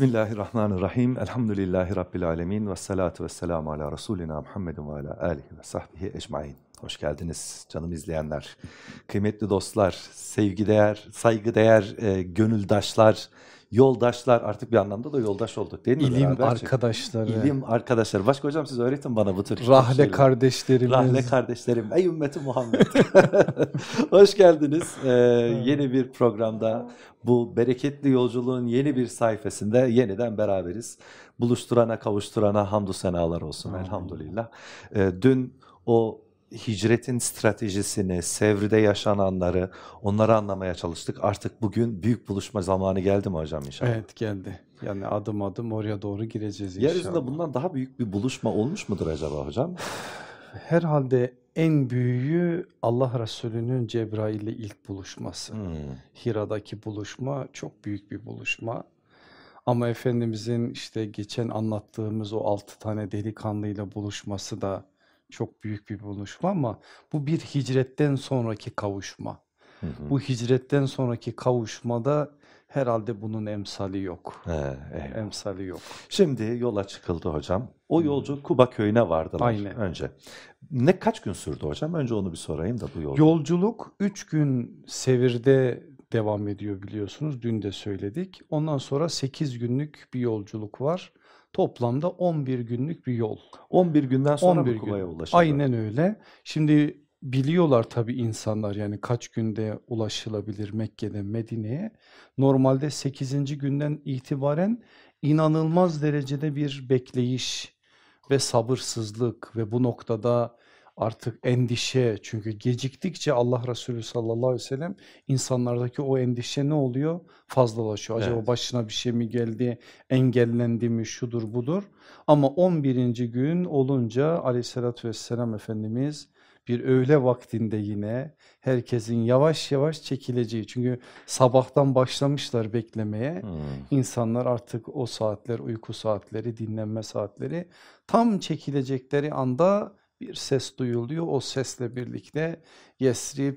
Bismillahirrahmanirrahim. Elhamdülillahi Rabbil alemin. Ve salatu ve selamu ala Resulina Muhammedin ve ala alihi ve sahbihi ecmain. Hoş geldiniz canım izleyenler. Kıymetli dostlar, sevgideğer, saygıdeğer e, gönüldaşlar, yoldaşlar artık bir anlamda da yoldaş olduk değil mi? İlim Beraber arkadaşları. İlim arkadaşlar. Başka hocam siz öğretin bana bu tür Rahle kardeşlerimiz. Rahle kardeşlerim, ey ümmeti Muhammed. Hoş geldiniz. Ee, yeni bir programda bu bereketli yolculuğun yeni bir sayfasında yeniden beraberiz. Buluşturana, kavuşturana hamdü senalar olsun elhamdülillah. Ee, dün o hicretin stratejisini, Sevri'de yaşananları onları anlamaya çalıştık. Artık bugün büyük buluşma zamanı geldi mi hocam inşallah? Evet geldi. Yani adım adım oraya doğru gireceğiz inşallah. Yeryüzünde bundan daha büyük bir buluşma olmuş mudur acaba hocam? Herhalde en büyüğü Allah Resulü'nün Cebrail ile ilk buluşması. Hmm. Hira'daki buluşma çok büyük bir buluşma. Ama Efendimizin işte geçen anlattığımız o altı tane delikanlıyla buluşması da çok büyük bir buluşma ama bu bir hicretten sonraki kavuşma. Hı hı. Bu hicretten sonraki kavuşmada herhalde bunun emsali yok. He, eyvallah. Emsali yok. Şimdi yola çıkıldı hocam. O yolcu Kuba köyüne vardılar Aynen. önce. Ne kaç gün sürdü hocam? Önce onu bir sorayım da bu yolculuk. Yolculuk 3 gün Sevir'de devam ediyor biliyorsunuz. Dün de söyledik. Ondan sonra 8 günlük bir yolculuk var. Toplamda 11 günlük bir yol. 11 günden sonra 11 mı Kuba'ya gün. ulaşıldı? Aynen öyle. Şimdi biliyorlar tabii insanlar yani kaç günde ulaşılabilir Mekke'den Medine'ye. Normalde 8. günden itibaren inanılmaz derecede bir bekleyiş ve sabırsızlık ve bu noktada artık endişe çünkü geciktikçe Allah Resulü sallallahu aleyhi ve sellem insanlardaki o endişe ne oluyor? Fazlalaşıyor. Acaba Evet. başına bir şey mi geldi? Engellendi mi? Şudur budur. Ama 11. gün olunca aleyhissalatü vesselam Efendimiz bir öğle vaktinde yine herkesin yavaş yavaş çekileceği. Çünkü sabahtan başlamışlar beklemeye. Hmm. İnsanlar artık o saatler uyku saatleri, dinlenme saatleri tam çekilecekleri anda bir ses duyuluyor. O sesle birlikte Yesrib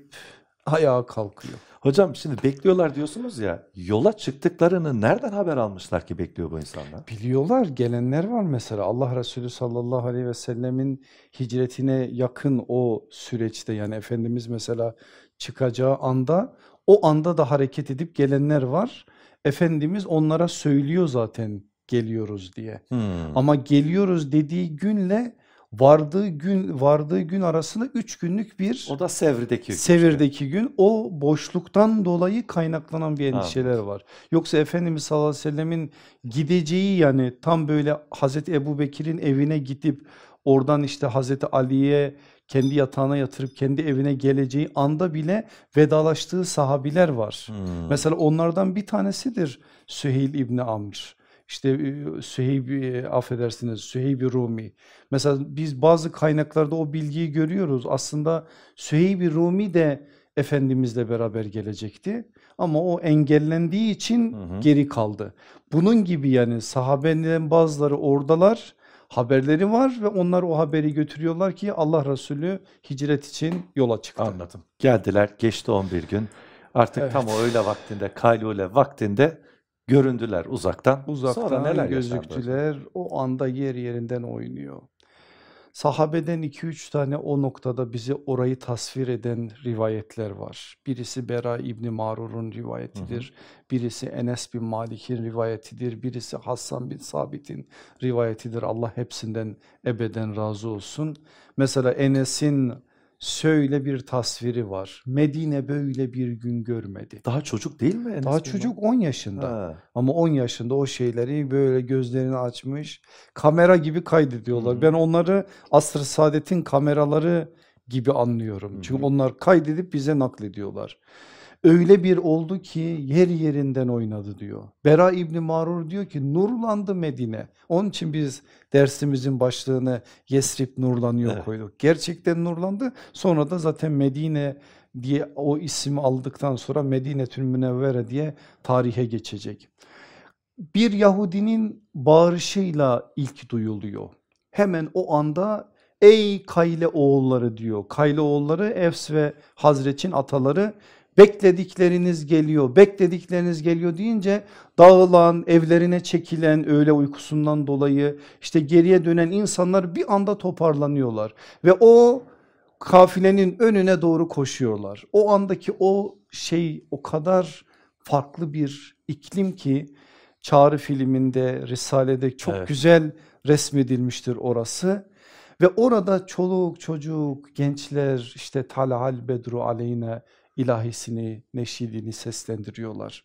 ayağa kalkıyor. Hocam şimdi bekliyorlar diyorsunuz ya. Yola çıktıklarını nereden haber almışlar ki bekliyor bu insanlar? Biliyorlar gelenler var mesela Allah Resulü sallallahu aleyhi ve sellemin hicretine yakın o süreçte yani Efendimiz mesela çıkacağı anda o anda da hareket edip gelenler var. Efendimiz onlara söylüyor zaten geliyoruz diye. Hmm. Ama geliyoruz dediği günle vardığı gün vardığı gün arasında 3 günlük bir O da Sevri'deki hüküm. Sevir'deki gün o boşluktan dolayı kaynaklanan bir endişeler var. Yoksa Efendimiz sallallahu aleyhi ve sellemin gideceği yani tam böyle Hazreti Ebu Bekir'in evine gidip oradan işte Hazreti Ali'ye kendi yatağına yatırıp kendi evine geleceği anda bile vedalaştığı sahabiler var. Hmm. Mesela onlardan bir tanesidir Süheyl İbni Amr. İşte Süheyb, e, affedersiniz Süheyb Rumi. Mesela biz bazı kaynaklarda o bilgiyi görüyoruz. Aslında Süheyb Rumi de Efendimizle beraber gelecekti. Ama o engellendiği için Hı hı. geri kaldı. Bunun gibi yani sahabenin bazıları oradalar. Haberleri var ve onlar o haberi götürüyorlar ki Allah Resulü hicret için yola çıktı. Anladım. Geldiler geçti 11 gün. Artık tam o öğle vaktinde, kaylule vaktinde göründüler uzaktan. Uzaktan Sonra neler gözüktüler. O anda yer yerinden oynuyor. Sahabeden 2-3 tane o noktada bize orayı tasvir eden rivayetler var. Birisi Bera İbni Marur'un rivayetidir. Birisi Enes bin Malik'in rivayetidir. Birisi Hassan bin Sabit'in rivayetidir. Allah hepsinden ebeden razı olsun. Mesela Enes'in şöyle bir tasviri var. Medine böyle bir gün görmedi. Daha çocuk değil mi? Enes Daha çocuk Malik? 10 yaşında. Ha. Ama 10 yaşında o şeyleri böyle gözlerini açmış kamera gibi kaydediyorlar. Hı. Ben onları asr-ı saadetin kameraları gibi anlıyorum. Hı Çünkü onlar kaydedip bize naklediyorlar. Öyle bir oldu ki yer yerinden oynadı diyor. Bera İbni Marur diyor ki nurlandı Medine. Onun için biz dersimizin başlığını Yesrib nurlanıyor Evet. koyduk. Gerçekten nurlandı. Sonra da zaten Medine diye o ismi aldıktan sonra Medine-tül Münevvere diye tarihe geçecek. Bir Yahudinin bağırışıyla ilk duyuluyor. Hemen o anda ey Kayle oğulları diyor. Kayle oğulları Efs ve Hazreç'in ataları Bekledikleriniz geliyor, bekledikleriniz geliyor deyince dağılan, evlerine çekilen öğle uykusundan dolayı işte geriye dönen insanlar bir anda toparlanıyorlar ve o kafilenin önüne doğru koşuyorlar. O andaki o şey o kadar farklı bir iklim ki Çağrı filminde, Risale'de çok evet. güzel resmedilmiştir orası. Ve orada çoluk çocuk gençler işte talahal bedru aleyne ilahisini neşidini seslendiriyorlar.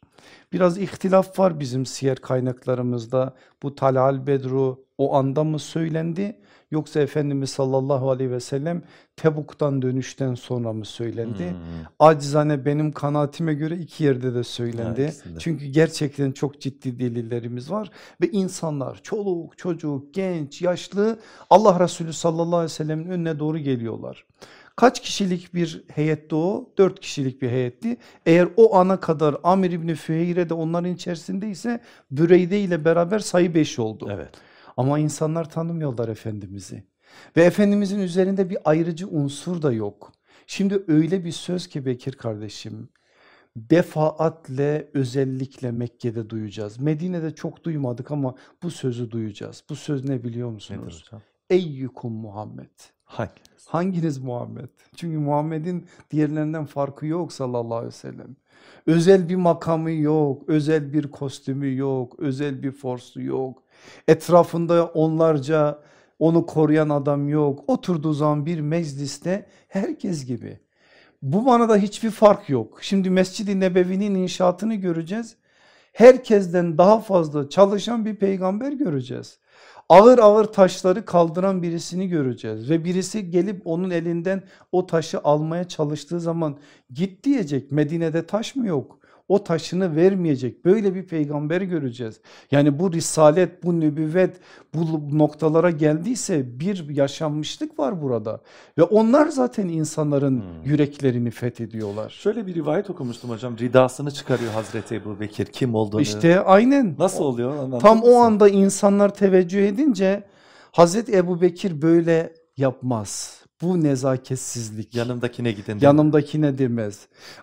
Biraz ihtilaf var bizim siyer kaynaklarımızda bu talahal bedru o anda mı söylendi Yoksa Efendimiz sallallahu aleyhi ve sellem Tebuk'tan dönüşten sonra mı söylendi? Hmm. Acizane benim kanaatime göre iki yerde de söylendi. Ha, Çünkü gerçekten çok ciddi delillerimiz var ve insanlar çoluk çocuk genç yaşlı Allah Resulü sallallahu aleyhi ve sellemin önüne doğru geliyorlar. Kaç kişilik bir heyetti o? Dört kişilik bir heyetti. Eğer o ana kadar Amir İbni Füheyre de onların içerisindeyse Büreyde ile beraber sayı beş oldu. Evet. Ama insanlar tanımıyorlar Efendimiz'i. Ve Efendimizin üzerinde bir ayrıcı unsur da yok. Şimdi öyle bir söz ki Bekir kardeşim defaatle özellikle Mekke'de duyacağız. Medine'de çok duymadık ama bu sözü duyacağız. Bu söz ne biliyor musunuz? Eyyukum Muhammed. Hanginiz? Hanginiz Muhammed? Çünkü Muhammed'in diğerlerinden farkı yok sallallahu aleyhi ve sellem. Özel bir makamı yok, özel bir kostümü yok, özel bir forsu yok. Etrafında onlarca onu koruyan adam yok. Oturduğu zaman bir mecliste herkes gibi. Bu manada hiçbir fark yok. Şimdi Mescid-i Nebevi'nin inşaatını göreceğiz. Herkesten daha fazla çalışan bir peygamber göreceğiz. Ağır ağır taşları kaldıran birisini göreceğiz ve birisi gelip onun elinden o taşı almaya çalıştığı zaman git diyecek Medine'de taş mı yok? O taşını vermeyecek böyle bir peygamberi göreceğiz. Yani bu risalet bu nübüvvet bu noktalara geldiyse bir yaşanmışlık var burada ve onlar zaten insanların hmm. yüreklerini fethediyorlar. Şöyle bir rivayet okumuştum hocam ridasını çıkarıyor Hazreti Ebu Bekir kim olduğunu. İşte aynen. Nasıl oluyor? Tam o anda insanlar teveccüh edince Hazreti Ebu Bekir böyle yapmaz. Bu nezaketsizlik. Yanımdakine gidin. Yanımdakine demez.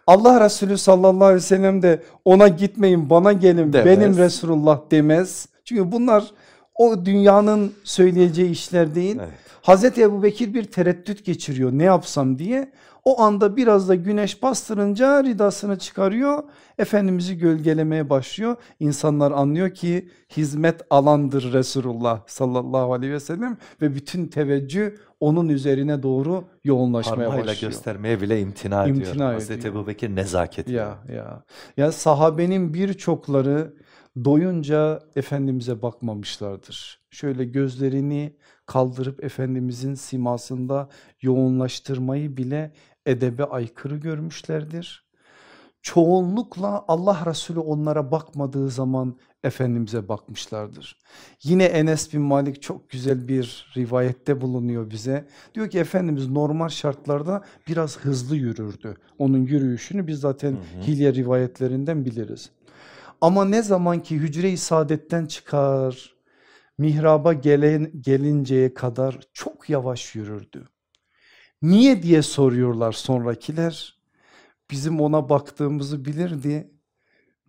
Allah Resulü sallallahu aleyhi ve sellem de ona gitmeyin bana gelin demez. benim Resulullah demez. Çünkü bunlar o dünyanın söyleyeceği işler değil. Evet. Hazreti Ebu Bekir bir tereddüt geçiriyor ne yapsam diye. O anda biraz da güneş bastırınca ridasını çıkarıyor. Efendimiz'i gölgelemeye başlıyor. İnsanlar anlıyor ki hizmet alandır Resulullah sallallahu aleyhi ve sellem. Ve bütün teveccüh onun üzerine doğru yoğunlaşmaya Parmağıyla başlıyor. göstermeye bile imtina, imtina ediyor. Hazreti Ebu Bekir nezaket. Ya, ya. ya sahabenin birçokları doyunca Efendimiz'e bakmamışlardır. Şöyle gözlerini kaldırıp Efendimizin simasında yoğunlaştırmayı bile edebe aykırı görmüşlerdir. Çoğunlukla Allah Resulü onlara bakmadığı zaman Efendimiz'e bakmışlardır. Yine Enes bin Malik çok güzel bir rivayette bulunuyor bize. Diyor ki Efendimiz normal şartlarda biraz hızlı yürürdü. Onun yürüyüşünü biz zaten hı hı. hilye rivayetlerinden biliriz. Ama ne zaman ki hücre-i saadetten çıkar, mihraba gelen, gelinceye kadar çok yavaş yürürdü. Niye diye soruyorlar sonrakiler. Bizim ona baktığımızı bilirdi.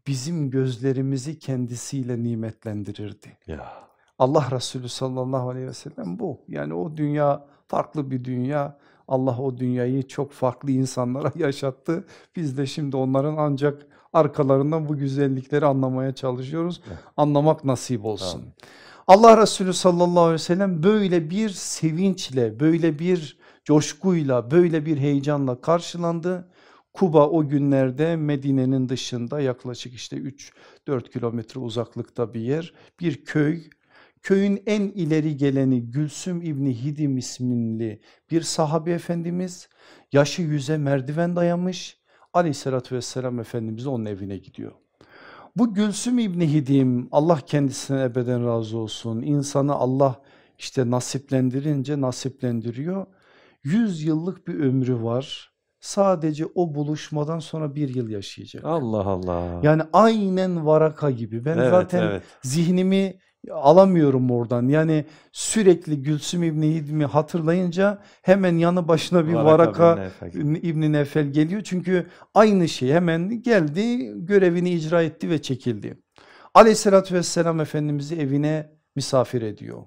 Bizim gözlerimizi kendisiyle nimetlendirirdi. Ya. Allah Resulü sallallahu aleyhi ve sellem bu. Yani o dünya farklı bir dünya. Allah o dünyayı çok farklı insanlara yaşattı. Biz de şimdi onların ancak arkalarından bu güzellikleri anlamaya çalışıyoruz. Evet. Anlamak nasip olsun. Tamam. Allah Resulü sallallahu aleyhi ve sellem böyle bir sevinçle, böyle bir coşkuyla, böyle bir heyecanla karşılandı. Kuba o günlerde Medine'nin dışında yaklaşık işte 3-4 kilometre uzaklıkta bir yer, bir köy. Köyün en ileri geleni Gülsüm İbni Hidim isminli bir sahabe efendimiz yaşı yüze merdiven dayamış aleyhissalatü vesselam efendimiz onun evine gidiyor. Bu Gülsüm İbni Hidim Allah kendisine ebeden razı olsun insanı Allah işte nasiplendirince nasiplendiriyor. 100 yıllık bir ömrü var sadece o buluşmadan sonra bir yıl yaşayacak. Allah Allah. Yani aynen varaka gibi ben evet, zaten evet. zihnimi alamıyorum oradan. Yani sürekli Gülsüm İbni Hidm'i hatırlayınca hemen yanı başına bir Varaka, Varaka İbni Nefel geliyor. Çünkü aynı şey hemen geldi görevini icra etti ve çekildi. Aleyhissalatü vesselam Efendimiz'i evine misafir ediyor.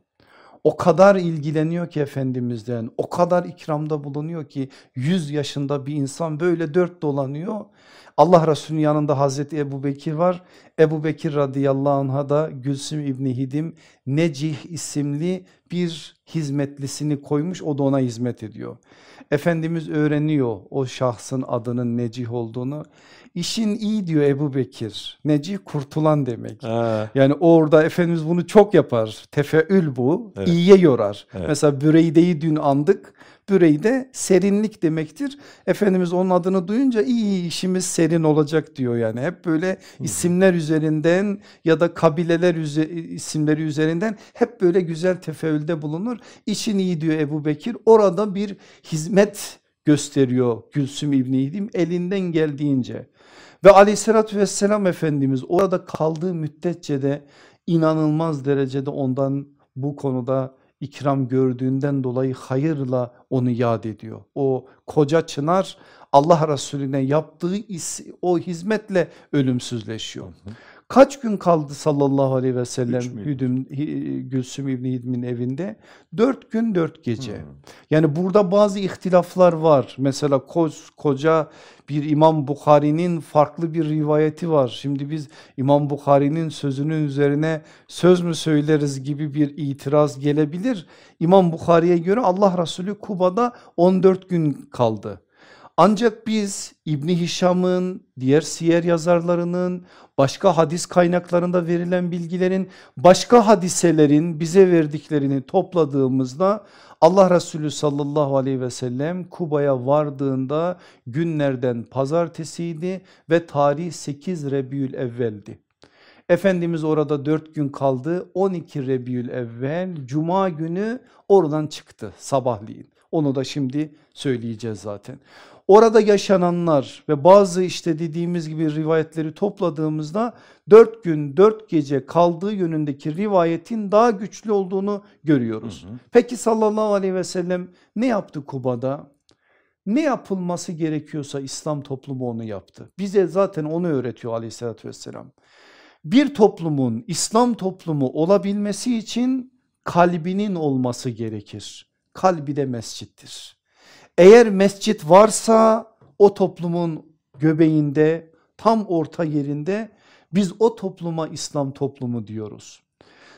O kadar ilgileniyor ki Efendimiz'den o kadar ikramda bulunuyor ki 100 yaşında bir insan böyle dört dolanıyor. Allah Resulü'nün yanında Hazreti Ebu Bekir var. Ebu Bekir radıyallahu anh'a da Gülsüm İbni Hidim Necih isimli bir hizmetlisini koymuş o da ona hizmet ediyor. Efendimiz öğreniyor o şahsın adının Necih olduğunu. İşin iyi diyor Ebu Bekir. Necih kurtulan demek. Ha. Yani orada Efendimiz bunu çok yapar. Tefeül bu. Evet. İyiye yorar. Evet. Mesela Büreyde'yi dün andık. Büreyde serinlik demektir. Efendimiz onun adını duyunca iyi işimiz serin olacak diyor yani. Hep böyle isimler üzerinden ya da kabileler isimleri üzerinden hep böyle güzel tefeülde bulunur. İşin iyi diyor Ebu Bekir. Orada bir hizmet gösteriyor Gülsüm İbni İdim elinden geldiğince. Ve aleyhissalatü vesselam Efendimiz orada kaldığı müddetçe de inanılmaz derecede ondan bu konuda ikram gördüğünden dolayı hayırla onu yad ediyor. O koca çınar Allah Resulüne yaptığı o hizmetle ölümsüzleşiyor. Hı hı. Kaç gün kaldı sallallahu aleyhi ve sellem Hüdüm, Gülsüm İbni Hidm'in evinde? Dört gün dört gece. Hmm. Yani burada bazı ihtilaflar var. Mesela koz, koca bir İmam Bukhari'nin farklı bir rivayeti var. Şimdi biz İmam Bukhari'nin sözünün üzerine söz mü söyleriz gibi bir itiraz gelebilir. İmam Bukhari'ye göre Allah Resulü Kuba'da 14 gün kaldı. Ancak biz İbni Hişam'ın, diğer siyer yazarlarının, başka hadis kaynaklarında verilen bilgilerin, başka hadiselerin bize verdiklerini topladığımızda Allah Resulü sallallahu aleyhi ve sellem Kuba'ya vardığında günlerden pazartesiydi ve tarih 8 Rebiül evveldi. Efendimiz orada 4 gün kaldı 12 Rebiül evvel cuma günü oradan çıktı sabahleyin. Onu da şimdi söyleyeceğiz zaten. Orada yaşananlar ve bazı işte dediğimiz gibi rivayetleri topladığımızda dört gün dört gece kaldığı yönündeki rivayetin daha güçlü olduğunu görüyoruz. Hı hı. Peki sallallahu aleyhi ve sellem ne yaptı Kuba'da? Ne yapılması gerekiyorsa İslam toplumu onu yaptı. Bize zaten onu öğretiyor aleyhissalatü vesselam. Bir toplumun İslam toplumu olabilmesi için kalbinin olması gerekir. Kalbi de mescittir. Eğer mescit varsa o toplumun göbeğinde tam orta yerinde biz o topluma İslam toplumu diyoruz.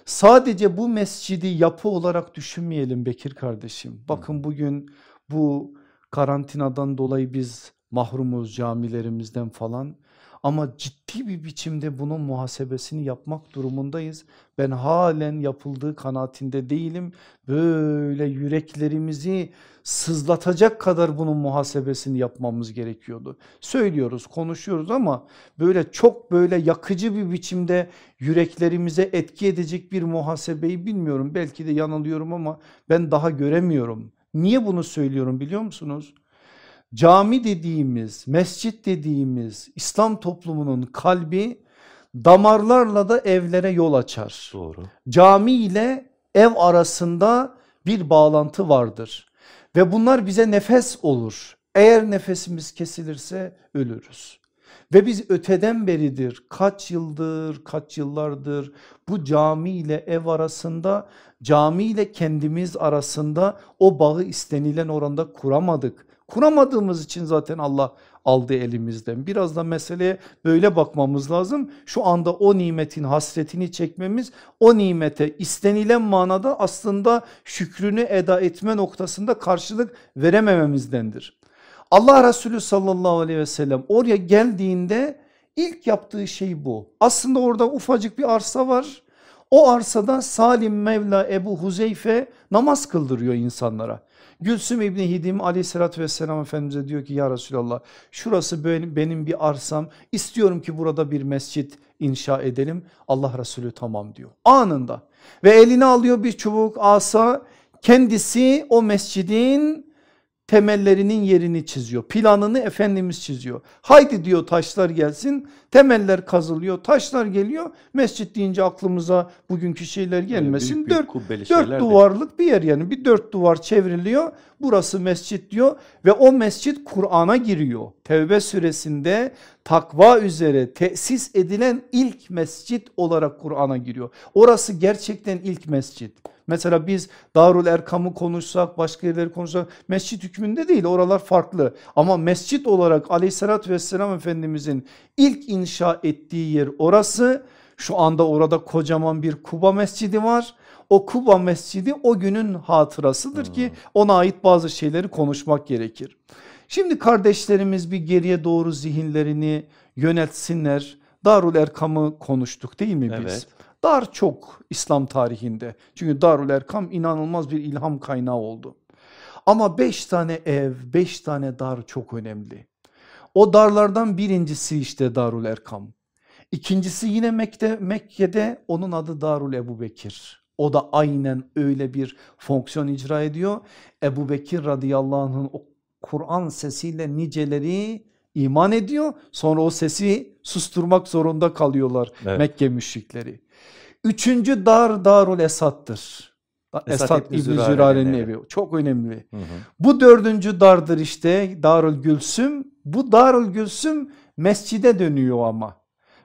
Sadece bu mescidi yapı olarak düşünmeyelim Bekir kardeşim. Bakın bugün bu karantinadan dolayı biz mahrumuz camilerimizden falan. Ama ciddi bir biçimde bunun muhasebesini yapmak durumundayız. Ben halen yapıldığı kanaatinde değilim. Böyle yüreklerimizi sızlatacak kadar bunun muhasebesini yapmamız gerekiyordu. Söylüyoruz konuşuyoruz ama böyle çok böyle yakıcı bir biçimde yüreklerimize etki edecek bir muhasebeyi bilmiyorum. Belki de yanılıyorum ama ben daha göremiyorum. Niye bunu söylüyorum biliyor musunuz? Cami dediğimiz, mescit dediğimiz İslam toplumunun kalbi damarlarla da evlere yol açar. Doğru. Cami ile ev arasında bir bağlantı vardır ve bunlar bize nefes olur. Eğer nefesimiz kesilirse ölürüz. Ve biz öteden beridir kaç yıldır kaç yıllardır bu cami ile ev arasında cami ile kendimiz arasında o bağı istenilen oranda kuramadık. Kuramadığımız için zaten Allah aldı elimizden. Biraz da meseleye böyle bakmamız lazım. Şu anda o nimetin hasretini çekmemiz o nimete istenilen manada aslında şükrünü eda etme noktasında karşılık veremememizdendir. Allah Resulü sallallahu aleyhi ve sellem oraya geldiğinde ilk yaptığı şey bu. Aslında orada ufacık bir arsa var. O arsada Salim Mevla Ebu Huzeyfe namaz kıldırıyor insanlara. Gülsüm İbni Hidim aleyhissalatü vesselam Efendimiz'e diyor ki ya Resulallah şurası benim, bir arsam istiyorum ki burada bir mescit inşa edelim. Allah Resulü tamam diyor anında ve eline alıyor bir çubuk asa kendisi o mescidin temellerinin yerini çiziyor. Planını Efendimiz çiziyor. Haydi diyor taşlar gelsin. Temeller kazılıyor. Taşlar geliyor. Mescit deyince aklımıza bugünkü şeyler gelmesin. büyük büyük dört dört de. duvarlık bir yer yani. Bir dört duvar çevriliyor. Burası mescit diyor ve o mescit Kur'an'a giriyor. Tevbe suresinde takva üzere tesis edilen ilk mescit olarak Kur'an'a giriyor. Orası gerçekten ilk mescit. Mesela biz Darul Erkam'ı konuşsak başka yerleri konuşsak mescit hükmünde değil oralar farklı. Ama mescit olarak aleyhissalatü vesselam Efendimizin ilk inşa ettiği yer orası. Şu anda orada kocaman bir Kuba mescidi var. O Kuba mescidi o günün hatırasıdır ki ona ait bazı şeyleri konuşmak gerekir. Şimdi kardeşlerimiz bir geriye doğru zihinlerini yöneltsinler. Darul Erkam'ı konuştuk değil mi biz? Evet. Dar çok İslam tarihinde. Çünkü Darul Erkam inanılmaz bir ilham kaynağı oldu. Ama beş tane ev, beş tane dar çok önemli. O darlardan birincisi işte Darul Erkam. İkincisi yine Mekke'de, Mekke'de onun adı Darul Ebu Bekir. O da aynen öyle bir fonksiyon icra ediyor. Ebu Bekir radıyallahu anh'ın o Kur'an sesiyle niceleri iman ediyor. Sonra o sesi susturmak zorunda kalıyorlar Evet. Mekke müşrikleri. Üçüncü dar Darul Esad'dır. Esad Esad İbni Zürare'nin Zürare'nin evi. evi. Çok önemli. Hı hı. Bu dördüncü dardır işte Darül Gülsüm. Bu Darül Gülsüm mescide dönüyor ama.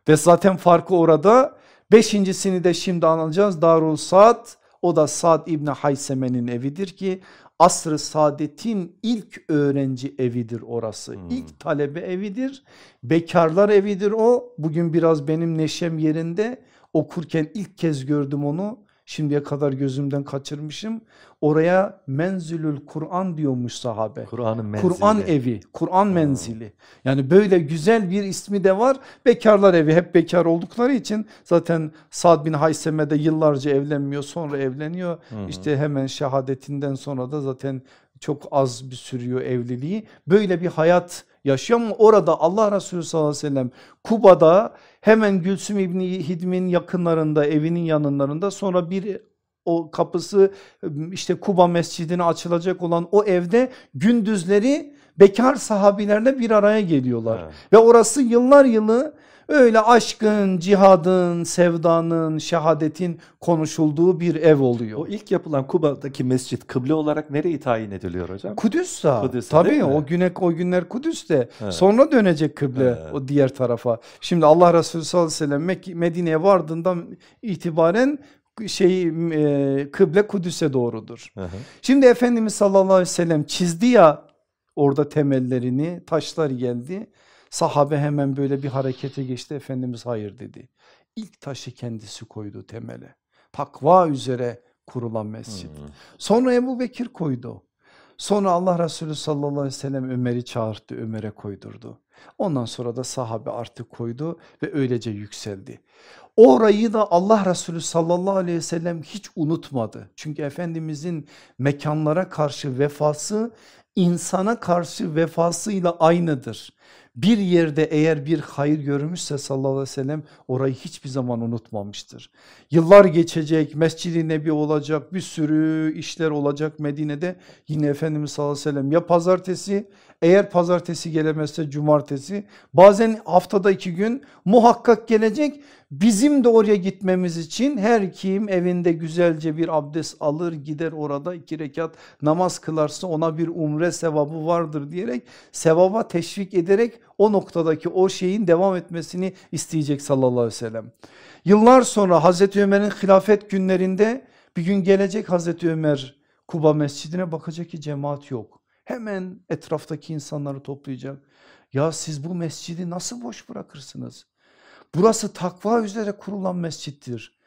Ve zaten farkı orada. Beşincisini de şimdi anlayacağız. Darul Saad o da Sad İbni Hayseme'nin evidir ki asr-ı saadetin ilk öğrenci evidir orası. Hmm. İlk talebe evidir. Bekarlar evidir o. Bugün biraz benim neşem yerinde. Okurken ilk kez gördüm onu. Şimdiye kadar gözümden kaçırmışım. Oraya menzülül Kur'an diyormuş sahabe. Kur'an'ın menzili. Kur'an evi, Kur'an menzili. Yani böyle güzel bir ismi de var. Bekarlar evi hep bekar oldukları için zaten Sad bin Hayseme'de yıllarca evlenmiyor sonra evleniyor. Hı hı. İşte hemen şehadetinden sonra da zaten çok az bir sürüyor evliliği. Böyle bir hayat yaşıyor ama orada Allah Resulü sallallahu aleyhi ve sellem Kuba'da hemen Gülsüm İbni Hidm'in yakınlarında evinin yanlarında sonra bir o kapısı işte Kuba mescidine açılacak olan o evde gündüzleri bekar sahabilerle bir araya geliyorlar. Ha. Ve orası yıllar yılı öyle aşkın, cihadın, sevdanın, şehadetin konuşulduğu bir ev oluyor. O ilk yapılan Kuba'daki mescit kıble olarak nereye tayin ediliyor hocam? Kudüs'sa Kudüs'te tabii o güne o günler Kudüs'te Evet. sonra dönecek kıble Evet. o diğer tarafa. Şimdi Allah Resulü sallallahu aleyhi ve sellem Medine'ye vardığından itibaren şey e, kıble Kudüs'e doğrudur. Hı hı. Şimdi Efendimiz sallallahu aleyhi ve sellem çizdi ya orada temellerini taşlar geldi. Sahabe hemen böyle bir harekete geçti Efendimiz hayır dedi. İlk taşı kendisi koydu temele. Takva üzere kurulan mescid. Hı. Sonra Ebu Bekir koydu. Sonra Allah Resulü sallallahu aleyhi ve sellem Ömer'i çağırdı Ömer'e koydurdu. Ondan sonra da sahabe artık koydu ve öylece yükseldi. Orayı da Allah Resulü sallallahu aleyhi ve sellem hiç unutmadı. Çünkü Efendimizin mekanlara karşı vefası insana karşı vefasıyla aynıdır. Bir yerde eğer bir hayır görmüşse sallallahu aleyhi ve sellem orayı hiçbir zaman unutmamıştır. Yıllar geçecek, Mescid-i Nebi olacak, bir sürü işler olacak Medine'de. Yine Efendimiz sallallahu aleyhi ve sellem ya pazartesi eğer pazartesi gelemezse cumartesi bazen haftada iki gün muhakkak gelecek. Bizim de oraya gitmemiz için her kim evinde güzelce bir abdest alır gider orada iki rekat namaz kılarsa ona bir umre sevabı vardır diyerek sevaba teşvik ederek o noktadaki o şeyin devam etmesini isteyecek sallallahu aleyhi ve sellem. Yıllar sonra Hazreti Ömer'in hilafet günlerinde bir gün gelecek Hazreti Ömer Kuba mescidine bakacak ki cemaat yok. Hemen etraftaki insanları toplayacak. Ya siz bu mescidi nasıl boş bırakırsınız? Burası takva üzere kurulan mescittir.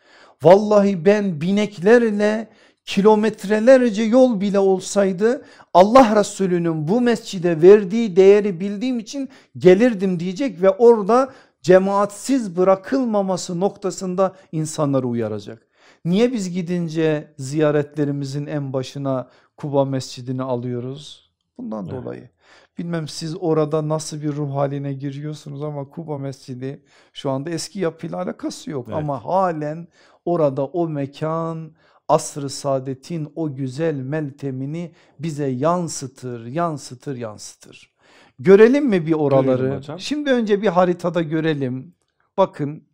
Vallahi ben bineklerle kilometrelerce yol bile olsaydı Allah Resulü'nün bu mescide verdiği değeri bildiğim için gelirdim diyecek ve orada cemaatsiz bırakılmaması noktasında insanları uyaracak. Niye biz gidince ziyaretlerimizin en başına Kuba Mescidini alıyoruz? Bundan Evet. dolayı. Bilmem siz orada nasıl bir ruh haline giriyorsunuz ama Kuba Mescidi şu anda eski yapıyla alakası yok Evet. ama halen orada o mekan asr-ı saadetin o güzel meltemini bize yansıtır, yansıtır, yansıtır. Görelim mi bir oraları? Şimdi önce bir haritada görelim. Bakın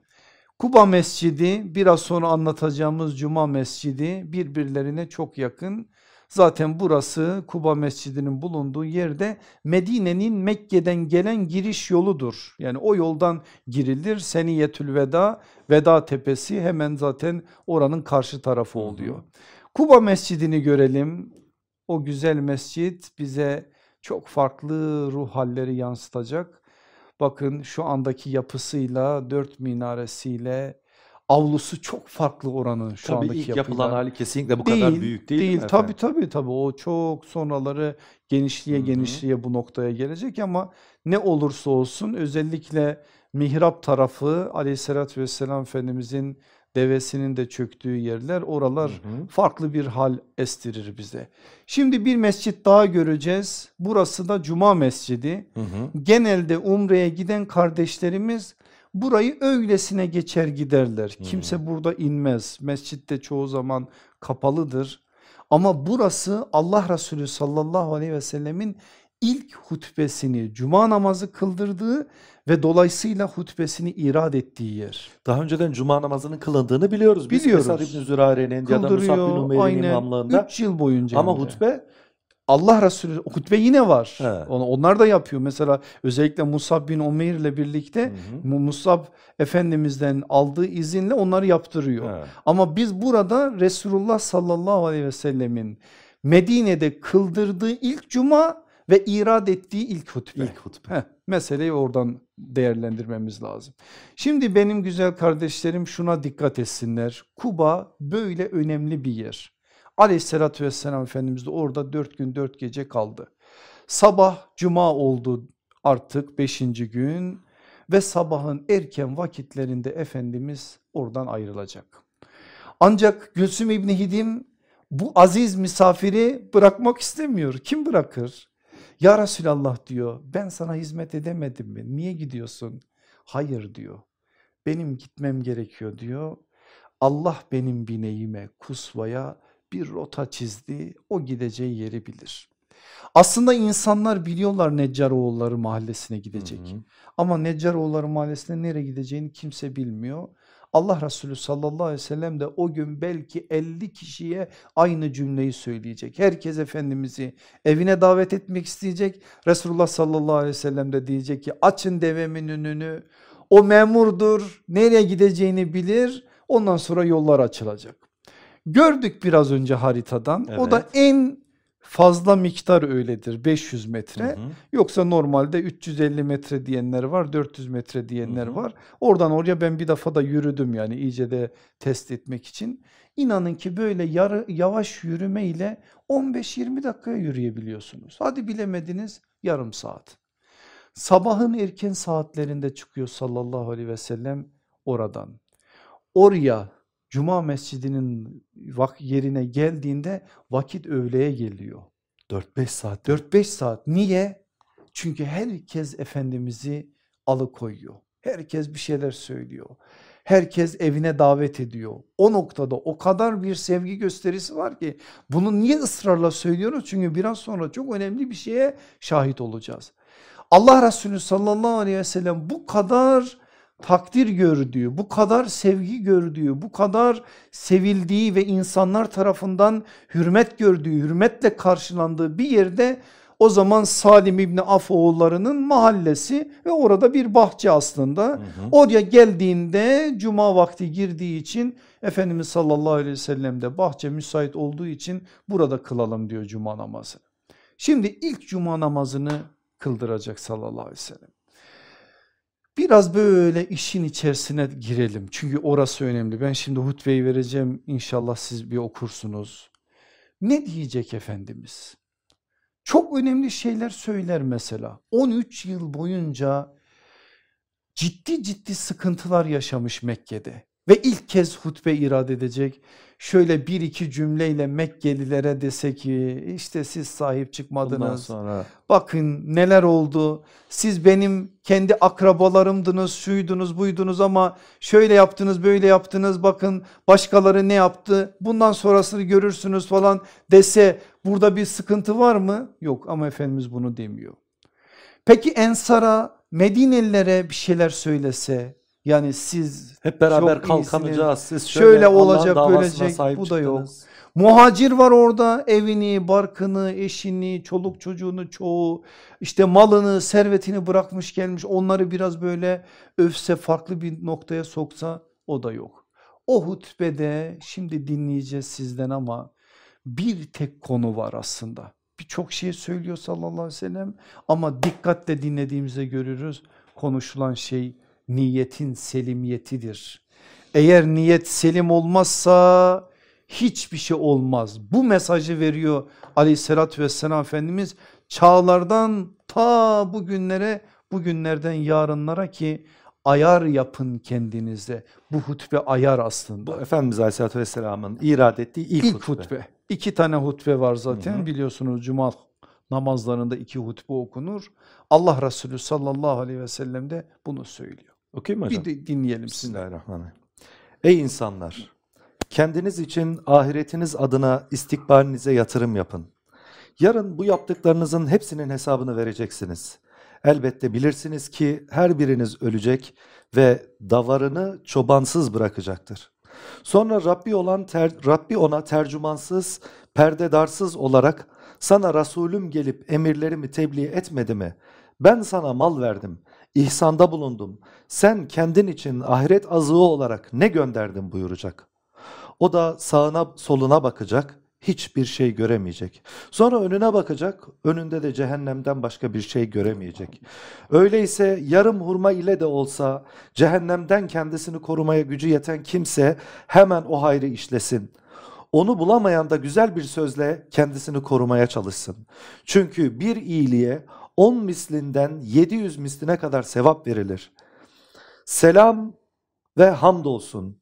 Kuba Mescidi biraz sonra anlatacağımız Cuma Mescidi birbirlerine çok yakın. Zaten burası Kuba Mescidi'nin bulunduğu yerde Medine'nin Mekke'den gelen giriş yoludur. Yani o yoldan girilir. Seniyetül Veda, Veda Tepesi hemen zaten oranın karşı tarafı oluyor. Kuba Mescidi'ni görelim. O güzel mescit bize çok farklı ruh halleri yansıtacak. Bakın şu andaki yapısıyla, dört minaresiyle, avlusu çok farklı oranın şu tabii andaki ilk yapılan hali kesinlikle bu değil, kadar büyük değil. Değil mi tabii tabii tabii o çok sonraları genişliğe Hı hı. genişliğe bu noktaya gelecek ama ne olursa olsun özellikle mihrap tarafı aleyhissalatü vesselam Efendimizin devesinin de çöktüğü yerler oralar Hı hı. farklı bir hal estirir bize. Şimdi bir mescit daha göreceğiz burası da Cuma Mescidi. Hı hı. Genelde umreye giden kardeşlerimiz burayı öylesine geçer giderler. Hmm. Kimse burada inmez. Mescitte çoğu zaman kapalıdır. Ama burası Allah Resulü sallallahu aleyhi ve sellemin ilk hutbesini cuma namazı kıldırdığı ve dolayısıyla hutbesini irad ettiği yer. Daha önceden cuma namazının kılındığını biliyoruz. Biz Biliyoruz. Esad İbni Zürare'nin ya da Musab bin aynen imamlığında 3 yıl boyunca. ama hutbe Allah Resulü hutbe yine var. He. Onlar da yapıyor. Mesela özellikle Musab bin Umeyr ile birlikte Hı hı. Mu- Musab Efendimiz'den aldığı izinle onları yaptırıyor. He. Ama biz burada Resulullah sallallahu aleyhi ve sellemin Medine'de kıldırdığı ilk cuma ve irad ettiği ilk hutbe. ilk hutbe. Heh, meseleyi oradan değerlendirmemiz lazım. Şimdi benim güzel kardeşlerim şuna dikkat etsinler. Kuba böyle önemli bir yer. Aleyhissalatü vesselam Efendimiz de orada dört gün dört gece kaldı. Sabah cuma oldu artık beşinci gün ve sabahın erken vakitlerinde Efendimiz oradan ayrılacak. Ancak Gülsüm İbni Hidim bu aziz misafiri bırakmak istemiyor. Kim bırakır? Ya Resulallah diyor ben sana hizmet edemedim mi? Niye gidiyorsun? Hayır diyor. Benim gitmem gerekiyor diyor. Allah benim bineğime kusvaya bir rota çizdi. O gideceği yeri bilir. Aslında insanlar biliyorlar Neccaroğulları mahallesine gidecek. Hı hı. Ama Neccaroğulları mahallesine nereye gideceğini kimse bilmiyor. Allah Resulü sallallahu aleyhi ve sellem de o gün belki 50 kişiye aynı cümleyi söyleyecek. Herkes Efendimiz'i evine davet etmek isteyecek. Resulullah sallallahu aleyhi ve sellem de diyecek ki açın devemin önünü. O memurdur nereye gideceğini bilir ondan sonra yollar açılacak. Gördük biraz önce haritadan o da Evet. en fazla miktar öyledir 500 metre. Hı hı. Yoksa normalde 350 metre diyenler var 400 metre diyenler Hı hı. var. Oradan oraya ben bir defa da yürüdüm yani iyice de test etmek için. İnanın ki böyle yarı, yavaş yürüme ile 15-20 dakikaya yürüyebiliyorsunuz. Hadi bilemediniz yarım saat. Sabahın erken saatlerinde çıkıyor sallallahu aleyhi ve sellem oradan. Oraya Cuma mescidinin vak yerine geldiğinde vakit öğleye geliyor. 4-5 saat. 4-5 saat. Niye? Çünkü herkes Efendimiz'i alıkoyuyor. Herkes bir şeyler söylüyor. Herkes evine davet ediyor. O noktada o kadar bir sevgi gösterisi var ki bunu niye ısrarla söylüyoruz? Çünkü biraz sonra çok önemli bir şeye şahit olacağız. Allah Resulü sallallahu aleyhi ve sellem bu kadar takdir gördüğü, bu kadar sevgi gördüğü, bu kadar sevildiği ve insanlar tarafından hürmet gördüğü, hürmetle karşılandığı bir yerde o zaman Salim İbni Af oğullarının mahallesi ve orada bir bahçe aslında. Hı hı. Oraya geldiğinde cuma vakti girdiği için Efendimiz sallallahu aleyhi ve sellem de bahçe müsait olduğu için burada kılalım diyor cuma namazı. Şimdi ilk cuma namazını kıldıracak sallallahu aleyhi ve sellem. Biraz böyle işin içerisine girelim çünkü orası önemli. Ben şimdi hutbeyi vereceğim inşallah siz bir okursunuz. Ne diyecek Efendimiz? Çok önemli şeyler söyler mesela. 13 yıl boyunca ciddi ciddi sıkıntılar yaşamış Mekke'de. ve ilk kez hutbe irad edecek. Şöyle bir iki cümleyle Mekkelilere dese ki işte siz sahip çıkmadınız. Bundan sonra Bakın neler oldu. Siz benim kendi akrabalarımdınız, şuydunuz, buydunuz ama şöyle yaptınız, böyle yaptınız. Bakın başkaları ne yaptı? Bundan sonrasını görürsünüz falan dese burada bir sıkıntı var mı? Yok ama Efendimiz bunu demiyor. Peki Ensar'a, Medinelilere bir şeyler söylese yani siz hep beraber kalkanacağız. Siz şöyle, Şöyle olacak, sahip Bu da yok. çıktınız. Muhacir var orada evini, barkını, eşini, çoluk çocuğunu çoğu işte malını, servetini bırakmış gelmiş. Onları biraz böyle övse farklı bir noktaya soksa o da yok. O hutbede şimdi dinleyeceğiz sizden ama bir tek konu var aslında. Birçok şey söylüyor sallallahu aleyhi ve sellem ama dikkatle dinlediğimizde görürüz konuşulan şey niyetin selimiyetidir. Eğer niyet selim olmazsa hiçbir şey olmaz. Bu mesajı veriyor aleyhissalatü vesselam Efendimiz çağlardan ta bugünlere bugünlerden yarınlara ki ayar yapın kendinize. Bu hutbe ayar aslında. Bu Efendimiz Aleyhisselatü Vesselam'ın irad ettiği ilk, İlk hutbe. hutbe. İki tane hutbe var zaten Hı hı. biliyorsunuz cuma namazlarında iki hutbe okunur. Allah Resulü sallallahu aleyhi ve sellem de bunu söylüyor. Okuyayım mı hocam? Bir dinleyelim. Bismillahirrahmanirrahim. Ey insanlar! Kendiniz için ahiretiniz adına istikbalinize yatırım yapın. Yarın bu yaptıklarınızın hepsinin hesabını vereceksiniz. Elbette bilirsiniz ki her biriniz ölecek ve davarını çobansız bırakacaktır. Sonra Rabbi olan ter- Rabbi ona tercümansız, perdedarsız olarak sana Resulüm gelip emirlerimi tebliğ etmedi mi? Ben sana mal verdim, ihsanda bulundum. Sen kendin için ahiret azığı olarak ne gönderdin buyuracak. O da sağına soluna bakacak, hiçbir şey göremeyecek. Sonra önüne bakacak, önünde de cehennemden başka bir şey göremeyecek. Öyleyse yarım hurma ile de olsa cehennemden kendisini korumaya gücü yeten kimse hemen o hayrı işlesin. Onu bulamayan da güzel bir sözle kendisini korumaya çalışsın. Çünkü bir iyiliğe 10 mislinden 700 misline kadar sevap verilir. Selam ve hamdolsun.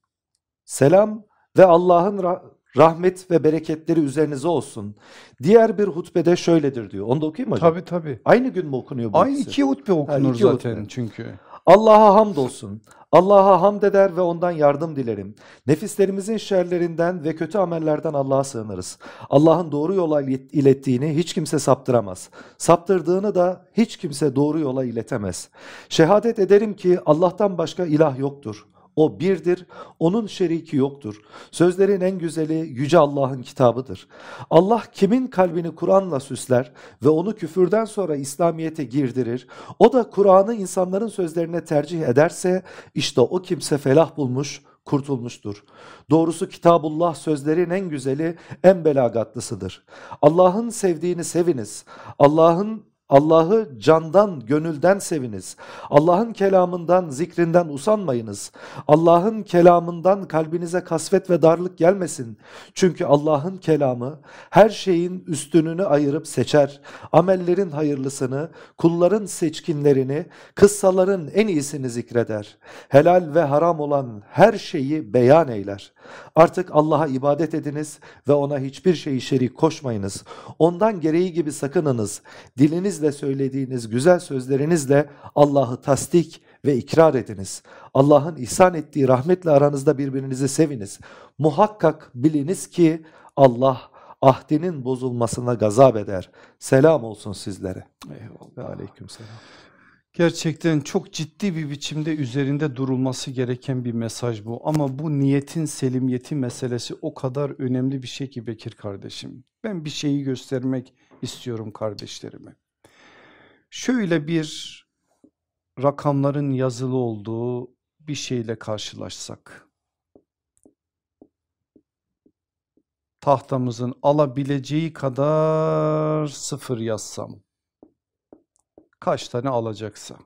Selam ve Allah'ın ra- rahmet ve bereketleri üzerinize olsun. Diğer bir hutbede şöyledir diyor. Onu da okuyayım mı hocam? Tabii tabii. Aynı gün mü okunuyor bu Aynı ikisi? iki hutbe okunur iki zaten hutbe. çünkü. Allah'a hamdolsun. Allah'a hamd eder ve ondan yardım dilerim. Nefislerimizin şerlerinden ve kötü amellerden Allah'a sığınırız. Allah'ın doğru yola ilet- ilettiğini hiç kimse saptıramaz. Saptırdığını da hiç kimse doğru yola iletemez. Şehadet ederim ki Allah'tan başka ilah yoktur. O birdir, onun şeriki yoktur. Sözlerin en güzeli Yüce Allah'ın kitabıdır. Allah kimin kalbini Kur'an'la süsler ve onu küfürden sonra İslamiyet'e girdirir, o da Kur'an'ı insanların sözlerine tercih ederse işte o kimse felah bulmuş, kurtulmuştur. Doğrusu Kitabullah sözlerin en güzeli, en belagatlısıdır. Allah'ın sevdiğini seviniz. Allah'ın Allah'ı candan, gönülden seviniz. Allah'ın kelamından, zikrinden usanmayınız. Allah'ın kelamından kalbinize kasvet ve darlık gelmesin. Çünkü Allah'ın kelamı her şeyin üstününü ayırıp seçer. Amellerin hayırlısını, kulların seçkinlerini, kıssaların en iyisini zikreder. Helal ve haram olan her şeyi beyan eyler. Artık Allah'a ibadet ediniz ve ona hiçbir şeyi şerik koşmayınız. Ondan gereği gibi sakınınız. Dilinizle söylediğiniz güzel sözlerinizle Allah'ı tasdik ve ikrar ediniz. Allah'ın ihsan ettiği rahmetle aranızda birbirinizi seviniz. Muhakkak biliniz ki Allah ahdinin bozulmasına gazap eder. Selam olsun sizlere. Eyvallah. Ve aleyküm selam. Gerçekten çok ciddi bir biçimde üzerinde durulması gereken bir mesaj bu. Ama bu niyetin selimiyeti meselesi o kadar önemli bir şey ki Bekir kardeşim. Ben bir şeyi göstermek istiyorum kardeşlerime. Şöyle bir rakamların yazılı olduğu bir şeyle karşılaşsak. Tahtamızın alabileceği kadar sıfır yazsam kaç tane alacaksa.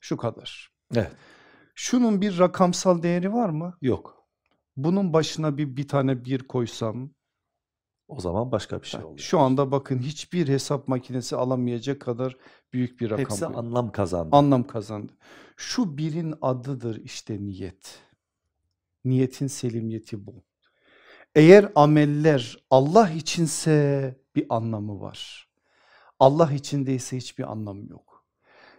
Şu kadar. Evet. Şunun bir rakamsal değeri var mı? Yok. Bunun başına bir bir tane bir koysam O zaman başka bir şey oluyor. Şu anda bakın hiçbir hesap makinesi alamayacak kadar büyük bir rakam. Hepsi bu. anlam kazandı. anlam kazandı. Şu birin adıdır işte niyet. Niyetin selimiyeti bu. Eğer ameller Allah içinse bir anlamı var. Allah içindeyse hiçbir anlamı yok.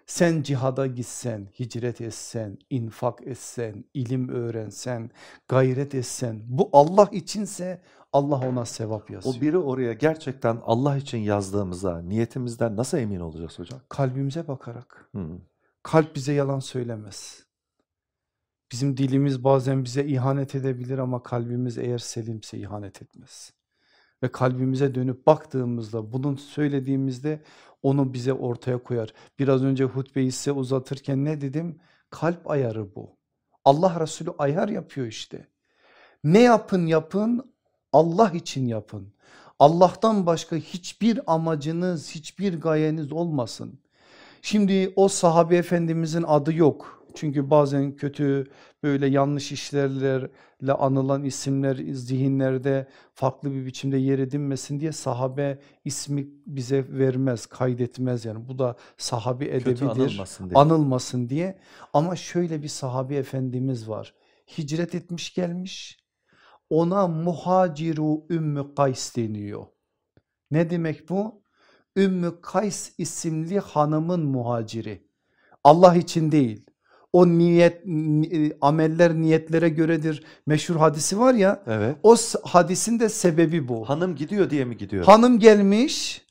Sen cihada gitsen, hicret etsen, infak etsen, ilim öğrensen, gayret etsen bu Allah içinse Allah ona sevap yazıyor. O biri oraya gerçekten Allah için yazdığımıza niyetimizden nasıl emin olacağız hocam? Kalbimize bakarak. Hı. Kalp bize yalan söylemez. Bizim dilimiz bazen bize ihanet edebilir ama kalbimiz eğer selimse ihanet etmez. Ve kalbimize dönüp baktığımızda bunun söylediğimizde onu bize ortaya koyar. Biraz önce hutbeyi size uzatırken ne dedim? Kalp ayarı bu. Allah Resulü ayar yapıyor işte. Ne yapın yapın Allah için yapın. Allah'tan başka hiçbir amacınız, hiçbir gayeniz olmasın. Şimdi o sahabe efendimizin adı yok. Çünkü bazen kötü böyle yanlış işlerle anılan isimler zihinlerde farklı bir biçimde yer edinmesin diye sahabe ismi bize vermez, kaydetmez yani. Bu da sahabi Kötü edebidir. anılmasın diye. Anılmasın diye. Ama şöyle bir sahabi efendimiz var. Hicret etmiş gelmiş. Ona muhaciru Ümmü Kays deniyor. Ne demek bu? Ümmü Kays isimli hanımın muhaciri. Allah için değil. O niyet ni- ameller niyetlere göredir. Meşhur hadisi var ya. Evet. O hadisin de sebebi bu. Hanım gidiyor diye mi gidiyor? Hanım gelmiş.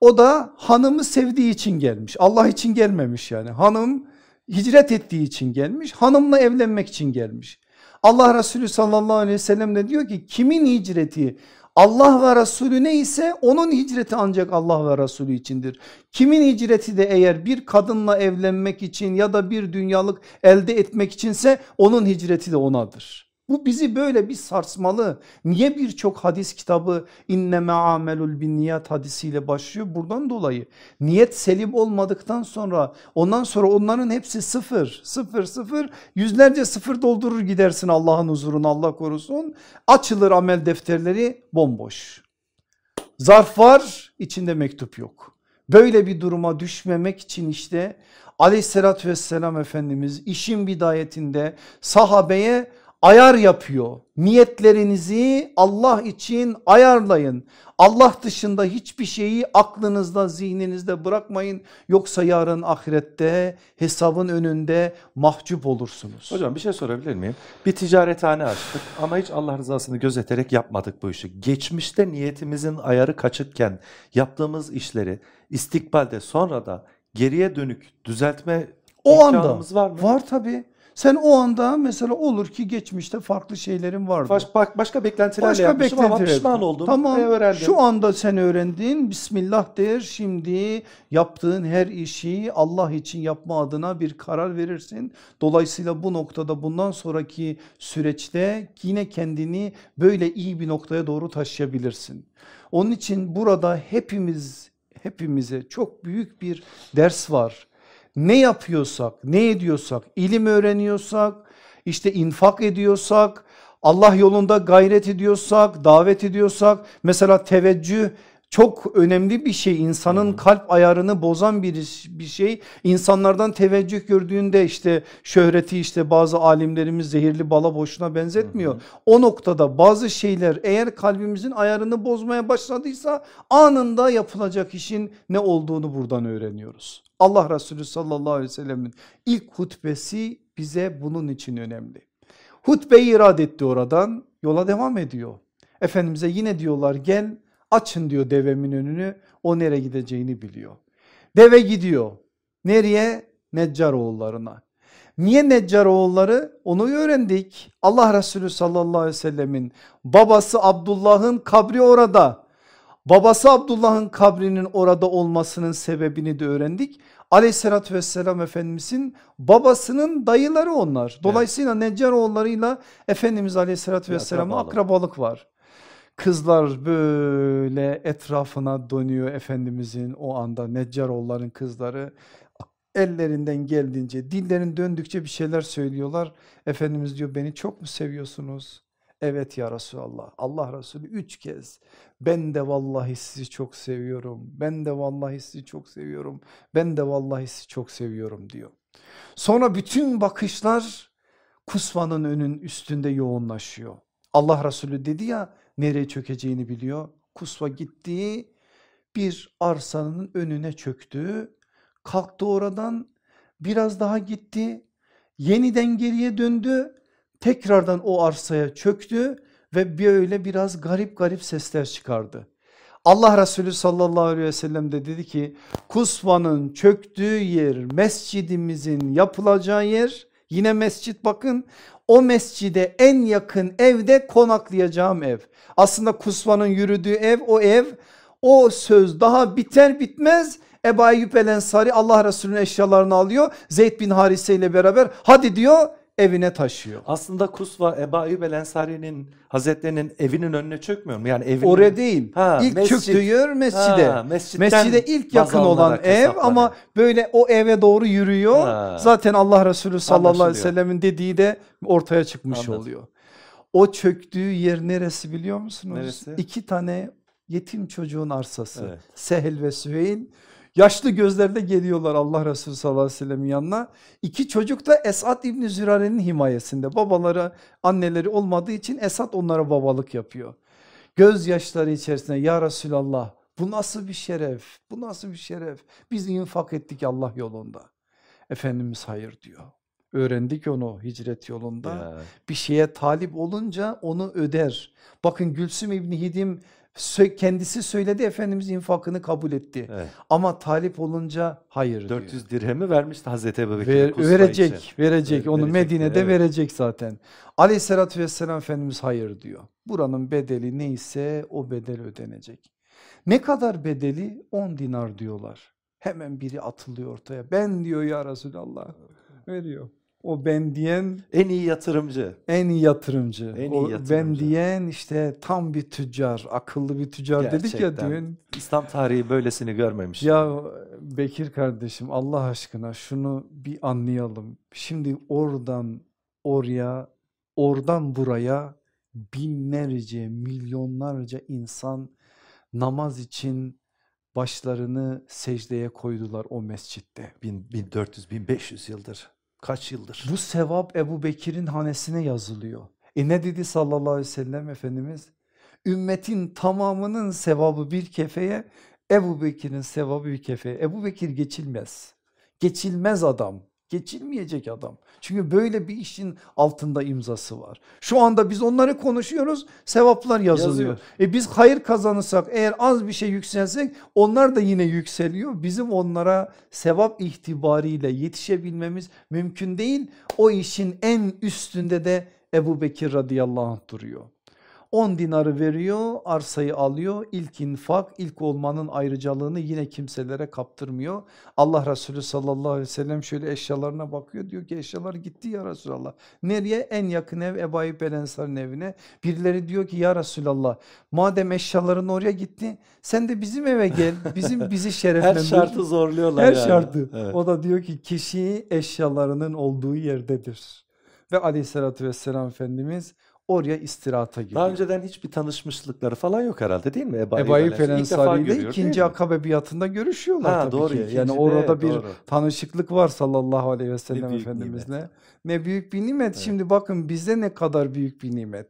O da hanımı sevdiği için gelmiş. Allah için gelmemiş yani. Hanım hicret ettiği için gelmiş. Hanımla evlenmek için gelmiş. Allah Resulü sallallahu aleyhi ve sellem de diyor ki kimin hicreti Allah ve Resulü neyse onun hicreti ancak Allah ve Resulü içindir. Kimin hicreti de eğer bir kadınla evlenmek için ya da bir dünyalık elde etmek içinse onun hicreti de onadır. Bu bizi böyle bir sarsmalı. Niye birçok hadis kitabı inneme amelul bin niyat hadisiyle başlıyor? Buradan dolayı niyet selim olmadıktan sonra ondan sonra onların hepsi sıfır sıfır sıfır yüzlerce sıfır doldurur gidersin Allah'ın huzuruna Allah korusun. Açılır amel defterleri bomboş. Zarf var içinde mektup yok. Böyle bir duruma düşmemek için işte aleyhissalatü vesselam Efendimiz işin bidayetinde sahabeye ayar yapıyor. Niyetlerinizi Allah için ayarlayın. Allah dışında hiçbir şeyi aklınızda zihninizde bırakmayın. Yoksa yarın ahirette hesabın önünde mahcup olursunuz. Hocam bir şey sorabilir miyim? Bir ticarethane açtık ama hiç Allah rızasını gözeterek yapmadık bu işi. Geçmişte niyetimizin ayarı kaçıkken yaptığımız işleri istikbalde sonra da geriye dönük düzeltme o anda var mı? Var tabii. Sen o anda mesela olur ki geçmişte farklı şeylerin vardı. Baş, bak, başka beklentilerle Başka yapmışım ama beklentiler. pişman oldum Tamam ve öğrendim. şu anda sen öğrendin Bismillah der şimdi yaptığın her işi Allah için yapma adına bir karar verirsin. Dolayısıyla bu noktada bundan sonraki süreçte yine kendini böyle iyi bir noktaya doğru taşıyabilirsin. Onun için burada hepimiz hepimize çok büyük bir ders var. Ne yapıyorsak, ne ediyorsak, ilim öğreniyorsak, işte infak ediyorsak, Allah yolunda gayret ediyorsak, davet ediyorsak, mesela teveccüh çok önemli bir şey. İnsanın kalp ayarını bozan bir, bir şey. İnsanlardan teveccüh gördüğünde işte şöhreti işte bazı alimlerimiz zehirli bala boşuna benzetmiyor. O noktada bazı şeyler eğer kalbimizin ayarını bozmaya başladıysa anında yapılacak işin ne olduğunu buradan öğreniyoruz. Allah Resulü sallallahu aleyhi ve sellemin ilk hutbesi bize bunun için önemli. Hutbeyi irad etti oradan yola devam ediyor. Efendimiz'e yine diyorlar gel açın diyor devemin önünü o nereye gideceğini biliyor. Deve gidiyor nereye? Neccaroğullarına. Niye Neccaroğulları? Onu öğrendik. Allah Resulü sallallahu aleyhi ve sellemin babası Abdullah'ın kabri orada. Babası Abdullah'ın kabrinin orada olmasının sebebini de öğrendik. Aleyhissalatü vesselam Efendimizin babasının dayıları onlar. Dolayısıyla Neccaroğullarıyla Efendimiz aleyhissalatü vesselama akrabalık. akrabalık var. Kızlar böyle etrafına dönüyor Efendimizin o anda Neccaroğulların kızları ellerinden geldiğince dillerin döndükçe bir şeyler söylüyorlar. Efendimiz diyor beni çok mu seviyorsunuz? Evet ya Resulallah Allah Resulü üç kez ben de vallahi sizi çok seviyorum. Ben de vallahi sizi çok seviyorum. Ben de vallahi sizi çok seviyorum diyor. Sonra bütün bakışlar kusvanın önün üstünde yoğunlaşıyor. Allah Resulü dedi ya nereye çökeceğini biliyor. Kusva gitti bir arsanın önüne çöktü. Kalktı oradan biraz daha gitti. Yeniden geriye döndü. Tekrardan o arsaya çöktü ve böyle biraz garip garip sesler çıkardı. Allah Resulü sallallahu aleyhi ve sellem de dedi ki Kusva'nın çöktüğü yer mescidimizin yapılacağı yer yine mescit bakın o mescide en yakın evde konaklayacağım ev. Aslında Kusva'nın yürüdüğü ev o ev o söz daha biter bitmez Ebu Ayyub el Ensari Allah Resulü'nün eşyalarını alıyor Zeyd bin Harise ile beraber hadi diyor evine taşıyor. Aslında Kusva Ebu Ayyub el Ensari'nin Hazretlerinin evinin önüne çökmüyor mu? Yani evinin... Oraya değil. Ha, ilk mescit. çöktüğü yer mescide. Ha, mescide ilk yakın olan ev hesaplanıyor. ama böyle o eve doğru yürüyor. Ha. Zaten Allah Resulü sallallahu aleyhi ve sellemin dediği de ortaya çıkmış Anladım. oluyor. O çöktüğü yer neresi biliyor musunuz? Neresi? İki tane yetim çocuğun arsası. Evet. Sehel ve Süheyl. Yaşlı gözlerle geliyorlar Allah Resulü sallallahu aleyhi ve sellemin yanına. İki çocuk da Esad İbni Zürare'nin himayesinde. Babaları anneleri olmadığı için Esad onlara babalık yapıyor. Gözyaşları içerisinde ya Resulallah bu nasıl bir şeref bu nasıl bir şeref biz infak ettik Allah yolunda. Efendimiz hayır diyor. Öğrendik onu hicret yolunda Ya. bir şeye talip olunca onu öder. Bakın Gülsüm İbni Hidim kendisi söyledi Efendimiz infakını kabul etti. Evet. Ama talip olunca hayır diyor. 400 dirhemi vermişti Hazreti Ebu Bekir Ver- verecek, için. verecek. Ver- Onu verecekti, Medine'de evet. verecek zaten. Aleyhissalatü vesselam Efendimiz hayır diyor. Buranın bedeli neyse o bedel ödenecek. Ne kadar bedeli? 10 dinar diyorlar. Hemen biri atılıyor ortaya. Ben diyor ya Resulallah. Veriyor. O ben diyen En iyi yatırımcı. en iyi yatırımcı. En iyi o ben yatırımcı. diyen işte tam bir tüccar, akıllı bir tüccar dedik ya Gerçekten. dün. İslam tarihi böylesini görmemiş. Ya Bekir kardeşim Allah aşkına şunu bir anlayalım. Şimdi oradan oraya, oradan buraya binlerce, milyonlarca insan namaz için başlarını secdeye koydular o mescitte. Bin- 1400 1500 yıldır. Kaç yıldır? Bu sevap Ebu Bekir'in hanesine yazılıyor. E ne dedi sallallahu aleyhi ve sellem Efendimiz? Ümmetin tamamının sevabı bir kefeye, Ebu Bekir'in sevabı bir kefeye. Ebu Bekir geçilmez. Geçilmez adam. Geçilmeyecek adam. Çünkü böyle bir işin altında imzası var. Şu anda biz onları konuşuyoruz, sevaplar yazılıyor. Yazıyor. E biz hayır kazanırsak, eğer az bir şey yükselsek onlar da yine yükseliyor. Bizim onlara sevap itibariyle yetişebilmemiz mümkün değil. O işin en üstünde de Ebu Bekir radıyallahu anh duruyor. 10 dinarı veriyor, arsayı alıyor. İlk infak, ilk olmanın ayrıcalığını yine kimselere kaptırmıyor. Allah Resulü sallallahu aleyhi ve sellem şöyle eşyalarına bakıyor. Diyor ki eşyalar gitti ya Resulallah. Nereye? En yakın ev Ebu Ayyub Ensar'ın evine. Birileri diyor ki ya Resulallah madem eşyaların oraya gitti sen de bizim eve gel. Bizim bizi Her şereflendir. şartı zorluyorlar Her yani. şartı. Evet. O da diyor ki kişi eşyalarının olduğu yerdedir. Ve aleyhissalatü vesselam Efendimiz oraya istirahata gidiyor. Daha önceden hiçbir tanışmışlıkları falan yok herhalde değil mi? Ebu Ebu Ayyub Ayyub el el İlk defa Ensari ile ikinci akabe biatında görüşüyorlar Ha, tabii doğru, ki. Yani ikincide, orada bir doğru. tanışıklık var sallallahu aleyhi ve sellem büyük Efendimizle. Ne büyük bir nimet. Şimdi bakın bizde ne kadar büyük bir nimet.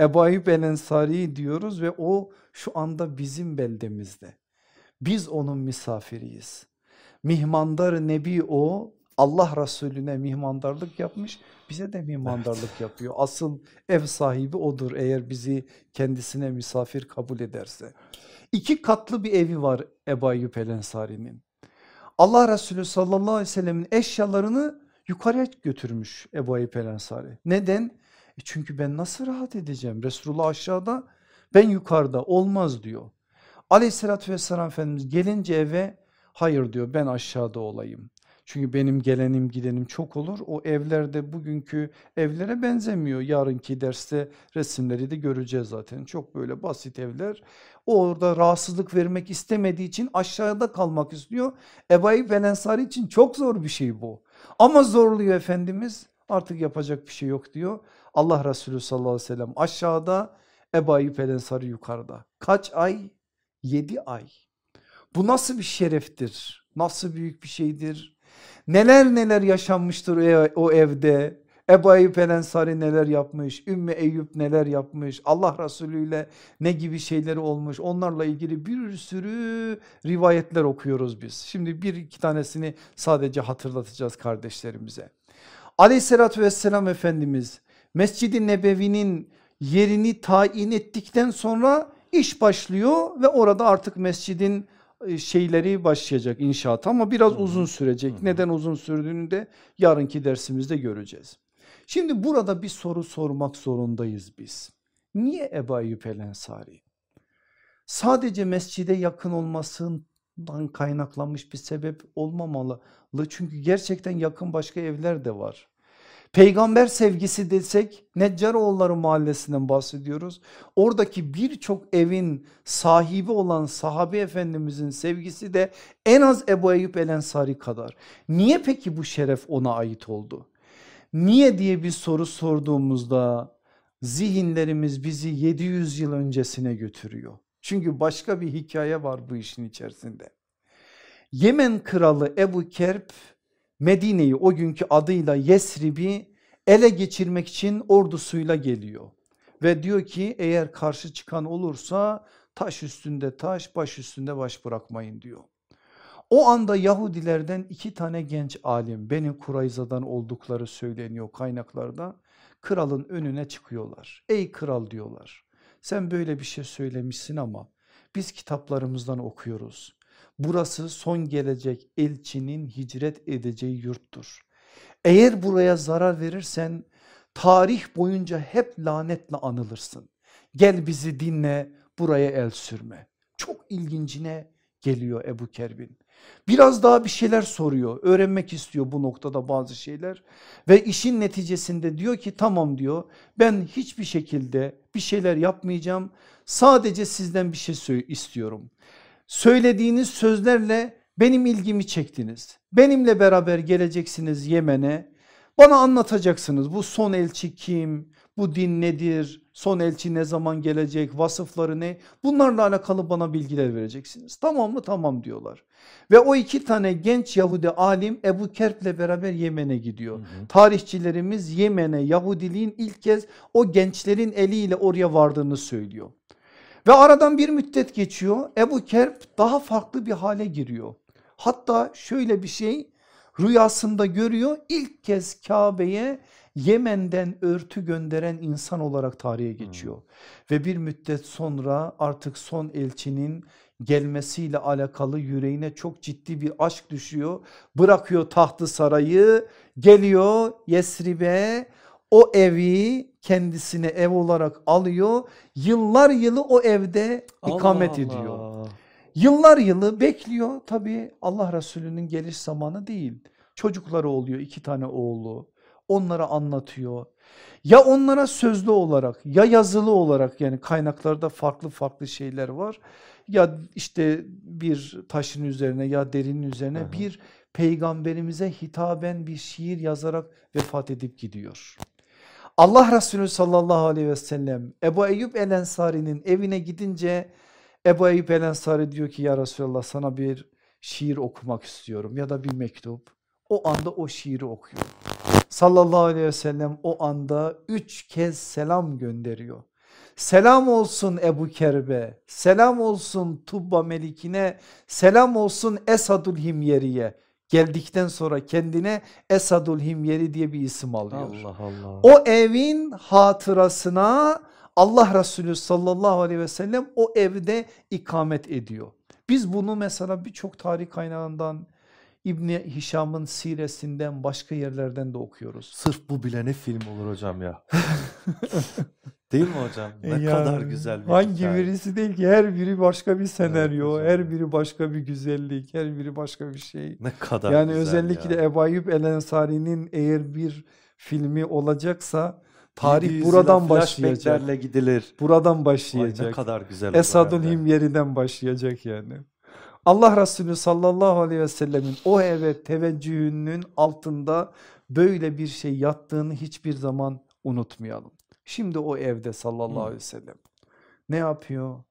Ebu Ayyub el Ensari diyoruz ve o şu anda bizim beldemizde. Biz onun misafiriyiz. Mihmandar Nebi o Allah Resulüne mihmandarlık yapmış bize de mihmandarlık yapıyor. Asıl ev sahibi odur eğer bizi kendisine misafir kabul ederse. İki katlı bir evi var Ebu Ayyub el Ensari'nin. Allah Resulü sallallahu aleyhi ve sellemin eşyalarını yukarıya götürmüş Ebu Ayyub el Ensari. Neden? E çünkü ben nasıl rahat edeceğim? Resulullah aşağıda ben yukarıda olmaz diyor. Aleyhissalatü vesselam Efendimiz gelince eve hayır diyor ben aşağıda olayım. Çünkü benim gelenim gidenim çok olur. O evlerde bugünkü evlere benzemiyor. Yarınki derste resimleri de göreceğiz zaten. Çok böyle basit evler. O orada rahatsızlık vermek istemediği için aşağıda kalmak istiyor. Ebu Ayyub el Ensari için çok zor bir şey bu. Ama zorluyor Efendimiz. Artık yapacak bir şey yok diyor. Allah Resulü sallallahu aleyhi ve sellem aşağıda Ebu Ensari yukarıda. Kaç ay? 7 ay. Bu nasıl bir şereftir? Nasıl büyük bir şeydir? Neler neler yaşanmıştır o evde. Ebu Eyyub el Ensari neler yapmış, Ümmü Eyüp neler yapmış, Allah Resulü ile ne gibi şeyleri olmuş onlarla ilgili bir sürü rivayetler okuyoruz biz. Şimdi bir iki tanesini sadece hatırlatacağız kardeşlerimize. Aleyhissalatü vesselam Efendimiz Mescid-i Nebevi'nin yerini tayin ettikten sonra iş başlıyor ve orada artık mescidin şeyleri başlayacak inşaat ama biraz uzun sürecek. Neden uzun sürdüğünü de yarınki dersimizde göreceğiz. Şimdi burada bir soru sormak zorundayız biz. Niye Ebu Eyyub el Ensari? Sadece mescide yakın olmasından kaynaklanmış bir sebep olmamalı. Çünkü gerçekten yakın başka evler de var. Peygamber sevgisi desek Neccaroğulları mahallesinden bahsediyoruz. Oradaki birçok evin sahibi olan sahabe efendimizin sevgisi de en az Ebu Eyyub el Ensari kadar. Niye peki bu şeref ona ait oldu? Niye diye bir soru sorduğumuzda zihinlerimiz bizi 700 yıl öncesine götürüyor. Çünkü başka bir hikaye var bu işin içerisinde. Yemen kralı Ebu Kerp Medine'yi o günkü adıyla Yesrib'i ele geçirmek için ordusuyla geliyor. Ve diyor ki eğer karşı çıkan olursa taş üstünde taş baş üstünde baş bırakmayın diyor. O anda Yahudilerden iki tane genç alim Beni Kurayza'dan oldukları söyleniyor kaynaklarda. Kralın önüne çıkıyorlar. Ey kral diyorlar sen böyle bir şey söylemişsin ama biz kitaplarımızdan okuyoruz. Burası son gelecek elçinin hicret edeceği yurttur. Eğer buraya zarar verirsen tarih boyunca hep lanetle anılırsın. Gel bizi dinle buraya el sürme. Çok ilgincine geliyor Ebu Kerbin. Biraz daha bir şeyler soruyor öğrenmek istiyor bu noktada bazı şeyler ve işin neticesinde diyor ki tamam diyor ben hiçbir şekilde bir şeyler yapmayacağım sadece sizden bir şey istiyorum. Söylediğiniz sözlerle benim ilgimi çektiniz benimle beraber geleceksiniz Yemen'e bana anlatacaksınız bu son elçi kim bu din nedir son elçi ne zaman gelecek vasıfları ne bunlarla alakalı bana bilgiler vereceksiniz tamam mı tamam diyorlar ve o iki tane genç Yahudi alim Ebu Kerp ile beraber Yemen'e gidiyor. Hı hı. Tarihçilerimiz Yemen'e Yahudiliğin ilk kez o gençlerin eliyle oraya vardığını söylüyor. Ve aradan bir müddet geçiyor Ebu Kerp daha farklı bir hale giriyor. Hatta şöyle bir şey rüyasında görüyor ilk kez Kabe'ye Yemen'den örtü gönderen insan olarak tarihe geçiyor. Hmm. Ve bir müddet sonra artık son elçinin gelmesiyle alakalı yüreğine çok ciddi bir aşk düşüyor. Bırakıyor tahtı sarayı geliyor Yesrib'e o evi kendisine ev olarak alıyor. Yıllar yılı o evde ikamet Allah ediyor. Allah. Yıllar yılı bekliyor tabi Allah Resulü'nün geliş zamanı değil. Çocukları oluyor iki tane oğlu onlara anlatıyor. Ya onlara sözlü olarak ya yazılı olarak yani kaynaklarda farklı farklı şeyler var. Ya işte bir taşın üzerine ya derinin üzerine Aha. bir peygamberimize hitaben bir şiir yazarak vefat edip gidiyor. Allah Resulü sallallahu aleyhi ve sellem Ebu Eyyub el Ensari'nin evine gidince Ebu Eyyub el Ensari diyor ki ya Resulallah sana bir şiir okumak istiyorum ya da bir mektup. O anda o şiiri okuyor. Sallallahu aleyhi ve sellem o anda üç kez selam gönderiyor. Selam olsun Ebu Kerbe, selam olsun Tubba Melikine, selam olsun Esadul Himyeri'ye. Geldikten sonra kendine Esadul Himyeri diye bir isim alıyor. Allah Allah. O evin hatırasına Allah Resulü sallallahu aleyhi ve sellem o evde ikamet ediyor. Biz bunu mesela birçok tarih kaynağından İbni Hişam'ın siresinden başka yerlerden de okuyoruz. Sırf bu bile ne film olur hocam ya. değil mi hocam? Ne yani, kadar güzel bir Hangi hikaye. birisi değil ki her biri başka bir senaryo, evet, her biri başka bir güzellik, her biri başka bir şey. Ne kadar Yani özellikle ya. Ebu Ayyub El Ensari'nin eğer bir filmi olacaksa tarih buradan başlayacak. gidilir. Buradan başlayacak. Vay ne kadar güzel. Esadül Himyeri'den başlayacak yani. Allah Resulü sallallahu aleyhi ve sellemin o eve teveccühünün altında böyle bir şey yattığını hiçbir zaman unutmayalım. Şimdi o evde sallallahu aleyhi ve sellem ne yapıyor?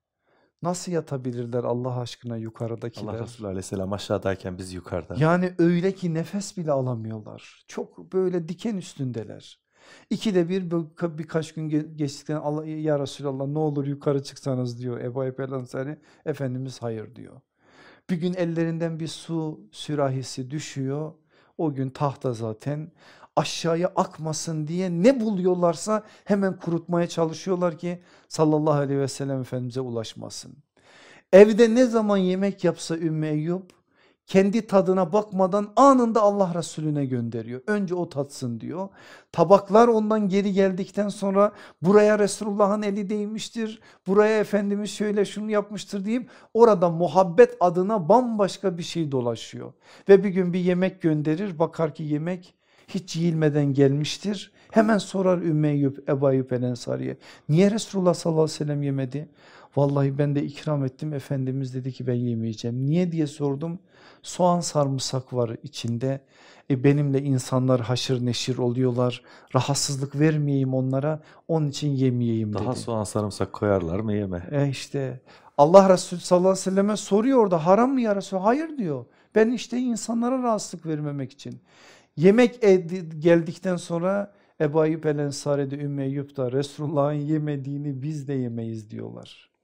Nasıl yatabilirler Allah aşkına Allah yukarıdakiler? Resulü aleyhisselam aşağıdayken biz yukarıda. Yani öyle ki nefes bile alamıyorlar. Çok böyle diken üstündeler. İkide bir birkaç gün ge- geçtikten Allah ya Resulallah ne olur yukarı çıksanız diyor Ebu Eyyub el. Efendimiz hayır diyor. Bir gün ellerinden bir su sürahisi düşüyor. O gün tahta zaten aşağıya akmasın diye ne buluyorlarsa hemen kurutmaya çalışıyorlar ki sallallahu aleyhi ve sellem Efendimiz'e ulaşmasın. Evde ne zaman yemek yapsa Ümmü Eyyub kendi tadına bakmadan anında Allah Resulüne gönderiyor. Önce o tatsın diyor. Tabaklar ondan geri geldikten sonra buraya Resulullah'ın eli değmiştir. Buraya Efendimiz şöyle şunu yapmıştır deyip orada muhabbet adına bambaşka bir şey dolaşıyor. Ve bir gün bir yemek gönderir bakar ki yemek hiç yiyilmeden gelmiştir. Hemen sorar Ebu Eyyub el Ensari'ye niye Resulullah sallallahu aleyhi ve sellem yemedi? Vallahi ben de ikram ettim Efendimiz dedi ki ben yemeyeceğim. Niye diye sordum. Soğan sarımsak var içinde. E benimle insanlar haşır neşir oluyorlar. Rahatsızlık vermeyeyim onlara. Onun için yemeyeyim dedi. Daha soğan sarımsak koyarlar mı yeme? E işte Allah Resulü sallallahu aleyhi ve selleme soruyor orada haram mı ya Resulü? Hayır diyor. Ben işte insanlara rahatsızlık vermemek için. Yemek ed- geldikten sonra Ebu Eyyub el Ensari'de Ümmü Eyyub da Resulullah'ın yemediğini biz de yemeyiz diyorlar.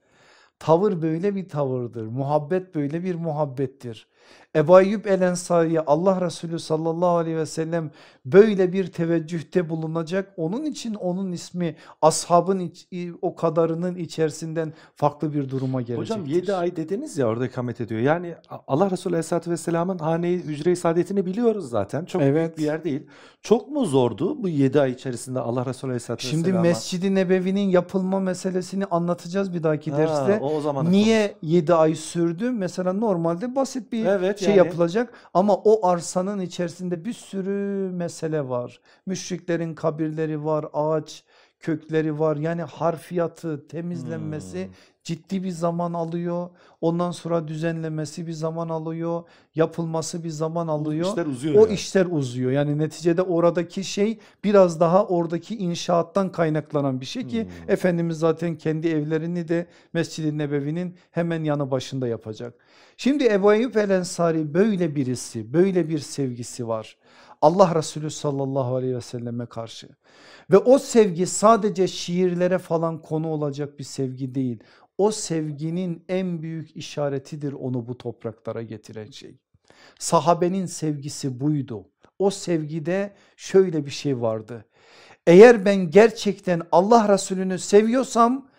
Tavır böyle bir tavırdır. Muhabbet böyle bir muhabbettir. Ebu Eyyub el Ensari'ye Allah Resulü sallallahu aleyhi ve sellem böyle bir teveccühte bulunacak. Onun için onun ismi ashabın iç- o kadarının içerisinden farklı bir duruma gelecektir. Hocam 7 ay dediniz ya orada ikamet ediyor. Yani Allah Resulü Aleyhisselatü Vesselam'ın hane-i hücre-i saadetini biliyoruz zaten. Çok büyük Evet. bir yer değil. Çok mu zordu bu 7 ay içerisinde Allah Resulü Aleyhisselatü Şimdi Vesselam'a? Mescid-i Nebevi'nin yapılma meselesini anlatacağız bir dahaki Ha, derste. o, o zaman Niye 7 ay sürdü? Mesela normalde basit bir Evet şey yani. yapılacak ama o arsanın içerisinde bir sürü mesele var. Müşriklerin kabirleri var, ağaç kökleri var. Yani harfiyatı, temizlenmesi Hmm. ciddi bir zaman alıyor. Ondan sonra düzenlemesi bir zaman alıyor. Yapılması bir zaman alıyor. işler uzuyor. O yani. işler uzuyor. Yani neticede oradaki şey biraz daha oradaki inşaattan kaynaklanan bir şey ki Hmm. Efendimiz zaten kendi evlerini de Mescid-i Nebevi'nin hemen yanı başında yapacak. Şimdi Ebu Eyyub el Ensari böyle birisi, böyle bir sevgisi var. Allah Resulü sallallahu aleyhi ve selleme karşı. Ve o sevgi sadece şiirlere falan konu olacak bir sevgi değil. O sevginin en büyük işaretidir onu bu topraklara getiren şey. Sahabenin sevgisi buydu. O sevgide şöyle bir şey vardı. Eğer ben gerçekten Allah Resulü'nü seviyorsam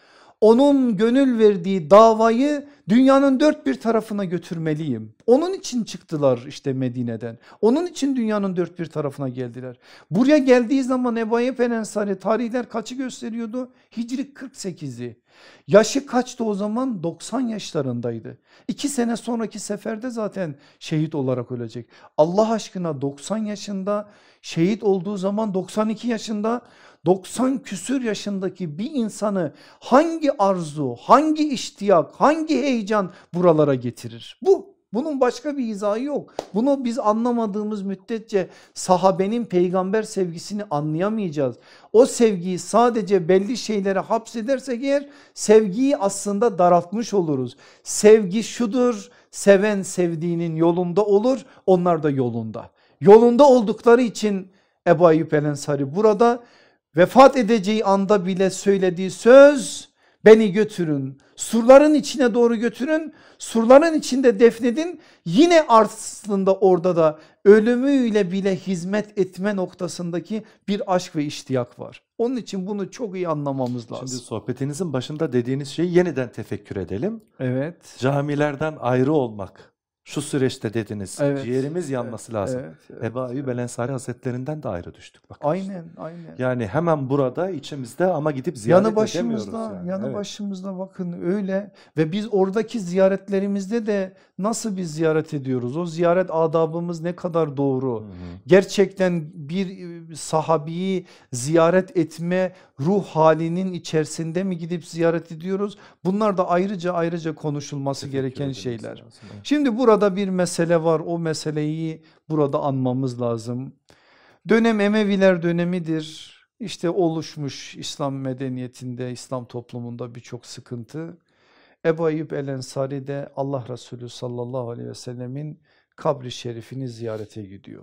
onun gönül verdiği davayı dünyanın dört bir tarafına götürmeliyim. Onun için çıktılar işte Medine'den. Onun için dünyanın dört bir tarafına geldiler. Buraya geldiği zaman Ebu Eyyub el Ensari tarihler kaçı gösteriyordu? Hicri 48'i. Yaşı kaçtı o zaman? 90 yaşlarındaydı. İki sene sonraki seferde zaten şehit olarak ölecek. Allah aşkına 90 yaşında şehit olduğu zaman 92 yaşında 90 küsür yaşındaki bir insanı hangi arzu, hangi iştiyak, hangi heyecan buralara getirir? Bu. Bunun başka bir izahı yok. Bunu biz anlamadığımız müddetçe sahabenin peygamber sevgisini anlayamayacağız. O sevgiyi sadece belli şeylere hapsedersek eğer sevgiyi aslında daraltmış oluruz. Sevgi şudur seven sevdiğinin yolunda olur onlar da yolunda. Yolunda oldukları için Ebu Eyyub el Ensari burada vefat edeceği anda bile söylediği söz beni götürün surların içine doğru götürün surların içinde defnedin yine aslında orada da ölümüyle bile hizmet etme noktasındaki bir aşk ve iştiyak var. Onun için bunu çok iyi anlamamız lazım. Şimdi sohbetinizin başında dediğiniz şeyi yeniden tefekkür edelim. evet. Camilerden ayrı olmak. Şu süreçte dediniz. Evet, Ciğerimiz yanması lazım. Evet, evet. Ebu Eyyub el Ensari Hazretlerinden de ayrı düştük. Bakın işte. Aynen aynen. Yani hemen burada içimizde ama gidip ziyaret yanı edemiyoruz. başımızda yani. yanı Evet. başımızda bakın öyle ve biz oradaki ziyaretlerimizde de nasıl bir ziyaret ediyoruz? O ziyaret adabımız ne kadar doğru? Hı hı. Gerçekten bir e, sahabiyi ziyaret etme ruh halinin içerisinde mi gidip ziyaret ediyoruz? Bunlar da ayrıca ayrıca konuşulması Tefekkür gereken şeyler. lazım. Şimdi burada bir mesele var. O meseleyi burada anmamız lazım. Dönem Emeviler dönemidir. İşte oluşmuş İslam medeniyetinde, İslam toplumunda birçok sıkıntı. Ebu Ayyub el Ensari de Allah Resulü sallallahu aleyhi ve sellemin kabri şerifini ziyarete gidiyor.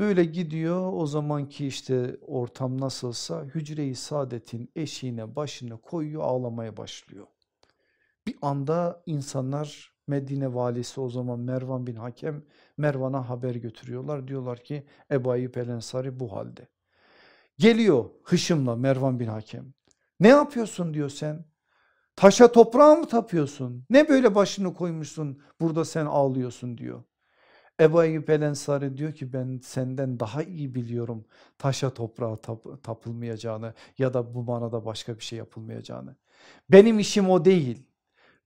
Böyle gidiyor o zamanki işte ortam nasılsa hücre-i saadetin eşiğine başını koyuyor ağlamaya başlıyor. Bir anda insanlar Medine valisi o zaman Mervan bin Hakem Mervan'a haber götürüyorlar. Diyorlar ki Ebu Ayyub el Ensari bu halde. Geliyor hışımla Mervan bin Hakem. Ne yapıyorsun diyor sen? Taşa toprağa mı tapıyorsun? Ne böyle başını koymuşsun burada sen ağlıyorsun diyor. Ebu Eyyub el Ensari diyor ki ben senden daha iyi biliyorum taşa toprağa tap tapılmayacağını ya da bu manada başka bir şey yapılmayacağını. Benim işim o değil.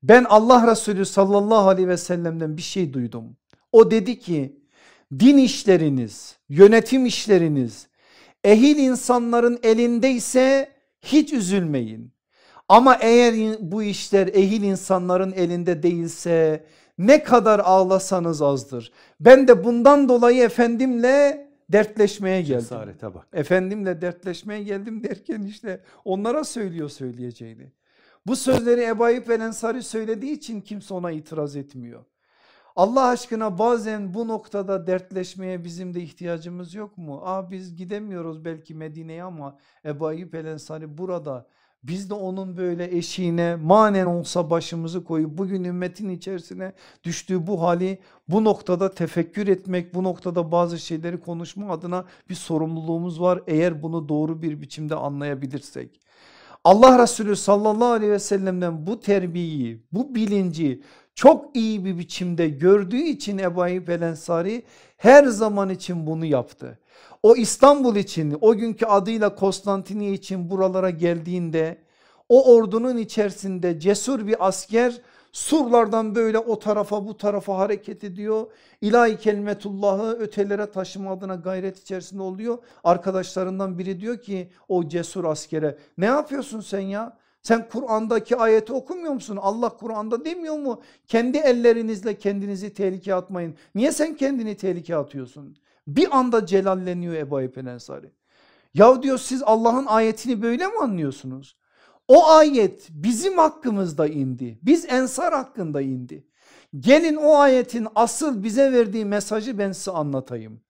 Ben Allah Resulü sallallahu aleyhi ve sellem'den bir şey duydum. O dedi ki din işleriniz, yönetim işleriniz ehil insanların elindeyse hiç üzülmeyin. Ama eğer bu işler ehil insanların elinde değilse ne kadar ağlasanız azdır. Ben de bundan dolayı efendimle dertleşmeye geldim. Cesarete bak. Efendimle dertleşmeye geldim derken işte onlara söylüyor söyleyeceğini. Bu sözleri Ebu Ayyub el Ensari söylediği için kimse ona itiraz etmiyor. Allah aşkına bazen bu noktada dertleşmeye bizim de ihtiyacımız yok mu? Aa biz gidemiyoruz belki Medine'ye ama Ebu Ayyub el Ensari burada biz de onun böyle eşiğine manen olsa başımızı koyup bugün ümmetin içerisine düştüğü bu hali bu noktada tefekkür etmek, bu noktada bazı şeyleri konuşma adına bir sorumluluğumuz var. Eğer bunu doğru bir biçimde anlayabilirsek. Allah Resulü sallallahu aleyhi ve sellem'den bu terbiyeyi, bu bilinci çok iyi bir biçimde gördüğü için Ebu Ayyub el Ensari her zaman için bunu yaptı. O İstanbul için o günkü adıyla Konstantiniye için buralara geldiğinde o ordunun içerisinde cesur bir asker surlardan böyle o tarafa bu tarafa hareket ediyor. İlahi kelimetullahı ötelere taşıma adına gayret içerisinde oluyor. Arkadaşlarından biri diyor ki o cesur askere ne yapıyorsun sen ya? Sen Kur'an'daki ayeti okumuyor musun? Allah Kur'an'da demiyor mu? Kendi ellerinizle kendinizi tehlikeye atmayın. Niye sen kendini tehlikeye atıyorsun? Bir anda celalleniyor Ebu Ayyub Ensari. Ya diyor siz Allah'ın ayetini böyle mi anlıyorsunuz? O ayet bizim hakkımızda indi. Biz ensar hakkında indi. Gelin o ayetin asıl bize verdiği mesajı ben size anlatayım.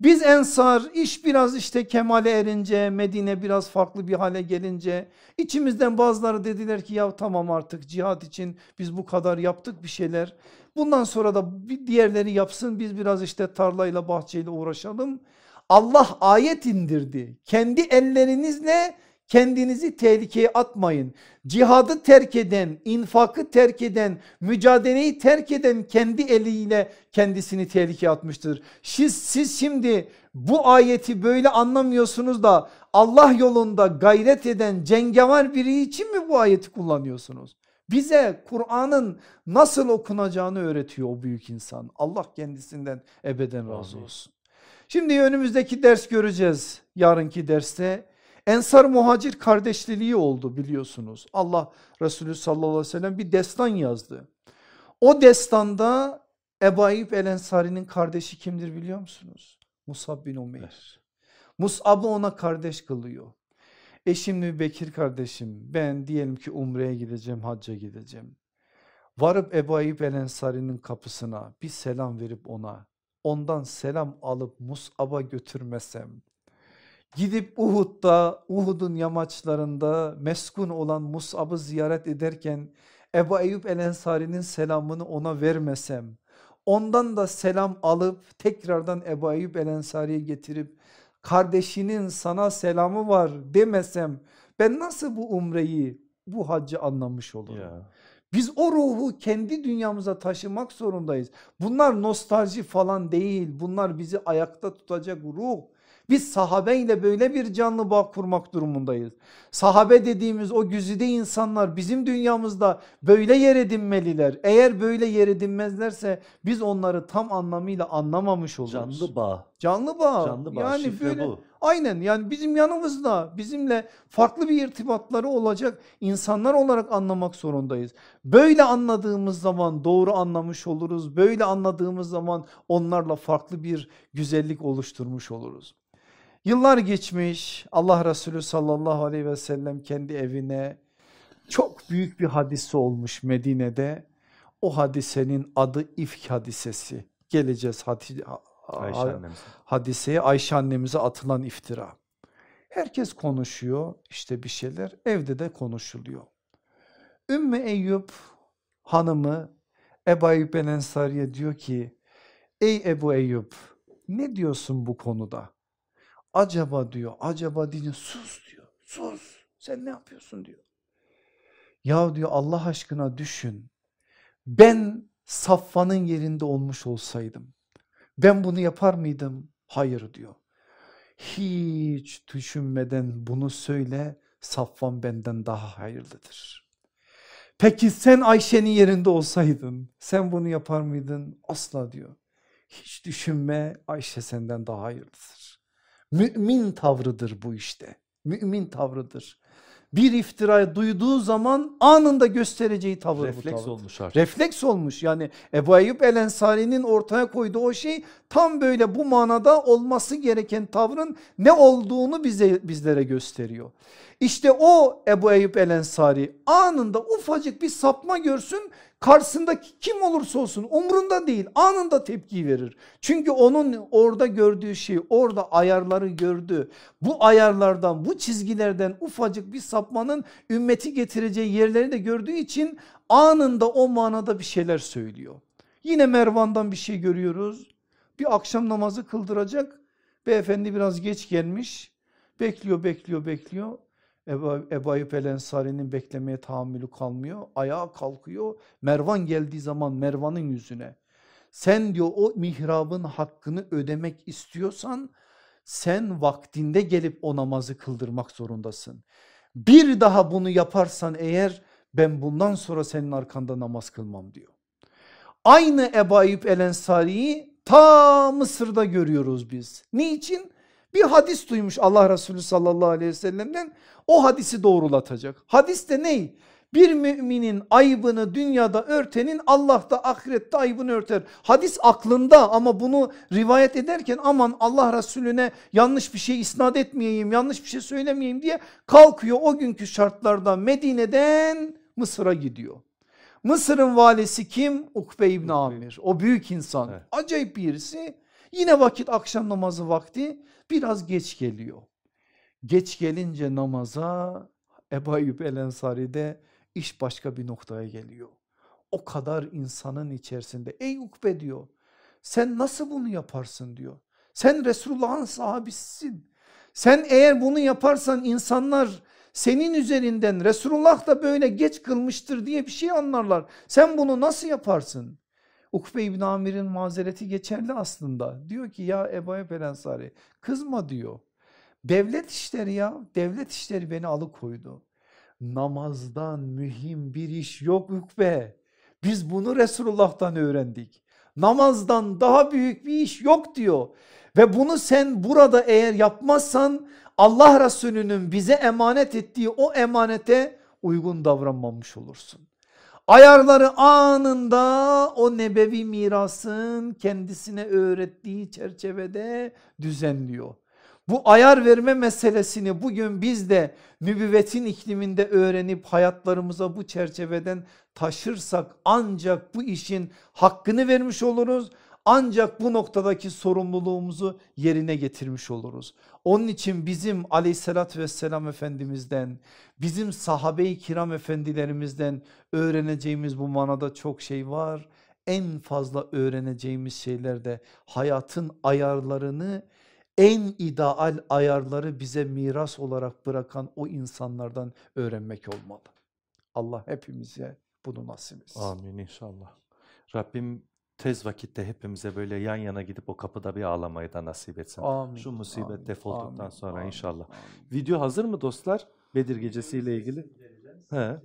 Biz ensar iş biraz işte kemale erince Medine biraz farklı bir hale gelince içimizden bazıları dediler ki ya tamam artık cihat için biz bu kadar yaptık bir şeyler. Bundan sonra da bir diğerleri yapsın biz biraz işte tarlayla bahçeyle uğraşalım. Allah ayet indirdi. Kendi ellerinizle Kendinizi tehlikeye atmayın. Cihadı terk eden, infakı terk eden, mücadeleyi terk eden kendi eliyle kendisini tehlikeye atmıştır. Siz, siz şimdi bu ayeti böyle anlamıyorsunuz da Allah yolunda gayret eden cengavar biri için mi bu ayeti kullanıyorsunuz? Bize Kur'an'ın nasıl okunacağını öğretiyor o büyük insan. Allah kendisinden ebeden razı olsun. Şimdi önümüzdeki ders göreceğiz yarınki derste. Ensar muhacir kardeşliliği oldu biliyorsunuz. Allah Resulü sallallahu aleyhi ve sellem bir destan yazdı. O destanda Ebu Ayyub el Ensari'nin kardeşi kimdir biliyor musunuz? Musab bin Umeyr. Musab'ı ona kardeş kılıyor. Eşim Bekir kardeşim ben diyelim ki Umre'ye gideceğim hacca gideceğim. Varıp Ebu Ayyub el Ensari'nin kapısına bir selam verip ona ondan selam alıp Musab'a götürmesem Gidip Uhud'da, Uhud'un yamaçlarında meskun olan Mus'ab'ı ziyaret ederken Ebu Eyyub el Ensari'nin selamını ona vermesem, ondan da selam alıp tekrardan Ebu Eyyub el Ensari'ye getirip kardeşinin sana selamı var demesem ben nasıl bu umreyi, bu haccı anlamış olurum? Ya. Biz o ruhu kendi dünyamıza taşımak zorundayız. Bunlar nostalji falan değil. Bunlar bizi ayakta tutacak ruh. Biz sahabeyle böyle bir canlı bağ kurmak durumundayız. Sahabe dediğimiz o güzide insanlar bizim dünyamızda böyle yer edinmeliler. Eğer böyle yer edinmezlerse biz onları tam anlamıyla anlamamış oluruz. Canlı bağ. Canlı bağ. Canlı bağ. Yani Şifre böyle bu. aynen yani bizim yanımızda bizimle farklı bir irtibatları olacak insanlar olarak anlamak zorundayız. Böyle anladığımız zaman doğru anlamış oluruz. Böyle anladığımız zaman onlarla farklı bir güzellik oluşturmuş oluruz. Yıllar geçmiş Allah Resulü sallallahu aleyhi ve sellem kendi evine çok büyük bir hadise olmuş Medine'de. O hadisenin adı ifk hadisesi. Geleceğiz hadi, Ayşe annemiz. hadiseye Ayşe annemize atılan iftira. Herkes konuşuyor işte bir şeyler evde de konuşuluyor. Ümmü Eyyub hanımı Ebu Eyyub el Ensari'ye diyor ki ey Ebu Eyyub ne diyorsun bu konuda? Acaba diyor acaba diyor sus diyor sus sen ne yapıyorsun diyor. Ya diyor Allah aşkına düşün ben Safvan'ın yerinde olmuş olsaydım ben bunu yapar mıydım? Hayır diyor. Hiç düşünmeden bunu söyle Safvan benden daha hayırlıdır. Peki sen Ayşe'nin yerinde olsaydın sen bunu yapar mıydın? Asla diyor. Hiç düşünme Ayşe senden daha hayırlıdır. Mümin tavrıdır bu işte. Mümin tavrıdır. Bir iftirayı duyduğu zaman anında göstereceği tavır bu Refleks tavır. olmuş artık. Refleks olmuş yani Ebu Eyyub El Ensari'nin ortaya koyduğu o şey tam böyle bu manada olması gereken tavrın ne olduğunu bize bizlere gösteriyor. İşte o Ebu Eyyub El Ensari anında ufacık bir sapma görsün karşısındaki kim olursa olsun umrunda değil anında tepki verir. Çünkü onun orada gördüğü şey orada ayarları gördü. Bu ayarlardan bu çizgilerden ufacık bir sapmanın ümmeti getireceği yerleri de gördüğü için anında o manada bir şeyler söylüyor. Yine Mervan'dan bir şey görüyoruz. Bir akşam namazı kıldıracak. Beyefendi biraz geç gelmiş. Bekliyor bekliyor bekliyor. Ebu, Ebu Ayyub beklemeye tahammülü kalmıyor. Ayağa kalkıyor. Mervan geldiği zaman Mervan'ın yüzüne. Sen diyor o mihrabın hakkını ödemek istiyorsan sen vaktinde gelip o namazı kıldırmak zorundasın. Bir daha bunu yaparsan eğer ben bundan sonra senin arkanda namaz kılmam diyor. Aynı Ebu Ayyub el Ensari'yi ta Mısır'da görüyoruz biz. Niçin? Bir hadis duymuş Allah Resulü sallallahu aleyhi ve sellem'den o hadisi doğrulatacak. Hadis de ne? Bir müminin ayıbını dünyada örtenin Allah da ahirette ayıbını örter. Hadis aklında ama bunu rivayet ederken aman Allah Resulüne yanlış bir şey isnat etmeyeyim, yanlış bir şey söylemeyeyim diye kalkıyor o günkü şartlarda Medine'den Mısır'a gidiyor. Mısır'ın valisi kim? Ukbe İbni Amir. O büyük insan. Acayip birisi. Yine vakit akşam namazı vakti biraz geç geliyor. Geç gelince namaza Ebu Ayyub El Ensari'de iş başka bir noktaya geliyor. O kadar insanın içerisinde ey Ukbe diyor sen nasıl bunu yaparsın diyor. Sen Resulullah'ın sahabisisin. Sen eğer bunu yaparsan insanlar senin üzerinden Resulullah da böyle geç kılmıştır diye bir şey anlarlar. Sen bunu nasıl yaparsın? Ukbe İbn Amir'in mazereti geçerli aslında. Diyor ki ya Ebu Ayyub El Ensari kızma diyor. Devlet işleri ya devlet işleri beni alıkoydu. Namazdan mühim bir iş yok Ukbe. Biz bunu Resulullah'tan öğrendik. Namazdan daha büyük bir iş yok diyor. Ve bunu sen burada eğer yapmazsan Allah Resulü'nün bize emanet ettiği o emanete uygun davranmamış olursun. Ayarları anında o nebevi mirasın kendisine öğrettiği çerçevede düzenliyor. Bu ayar verme meselesini bugün biz de nübüvvetin ikliminde öğrenip hayatlarımıza bu çerçeveden taşırsak ancak bu işin hakkını vermiş oluruz. Ancak bu noktadaki sorumluluğumuzu yerine getirmiş oluruz. Onun için bizim aleyhissalatü vesselam efendimizden bizim sahabe-i kiram efendilerimizden öğreneceğimiz bu manada çok şey var. En fazla öğreneceğimiz şeyler de hayatın ayarlarını en ideal ayarları bize miras olarak bırakan o insanlardan öğrenmek olmalı. Allah hepimize bunu nasip etsin. Amin inşallah. Rabbim tez vakitte hepimize böyle yan yana gidip o kapıda bir ağlamayı da nasip etsin. Amin. Şu musibet amin, defolduktan amin, sonra amin, inşallah. amin. Video hazır mı dostlar? Bedir gecesiyle ilgili. He.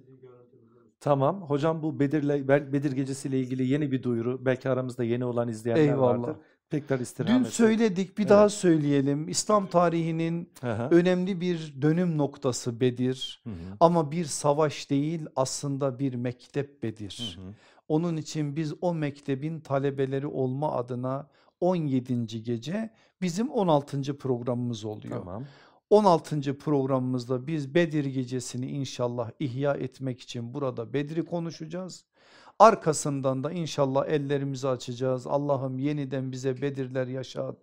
Tamam. Hocam bu Bedir'le Be- Bedir gecesiyle ilgili yeni bir duyuru. Belki aramızda yeni olan izleyenler Eyvallah. vardır. Tekrar istirham Dün söyledik bir Evet. daha söyleyelim. İslam tarihinin hı. önemli bir dönüm noktası Bedir. Hı hı. Ama bir savaş değil aslında bir mektep Bedir. Hı hı. Onun için biz o mektebin talebeleri olma adına 17. gece bizim 16. programımız oluyor. Tamam. 16. programımızda biz Bedir gecesini inşallah ihya etmek için burada Bedir'i konuşacağız. Arkasından da inşallah ellerimizi açacağız. Allah'ım yeniden bize Bedirler yaşat.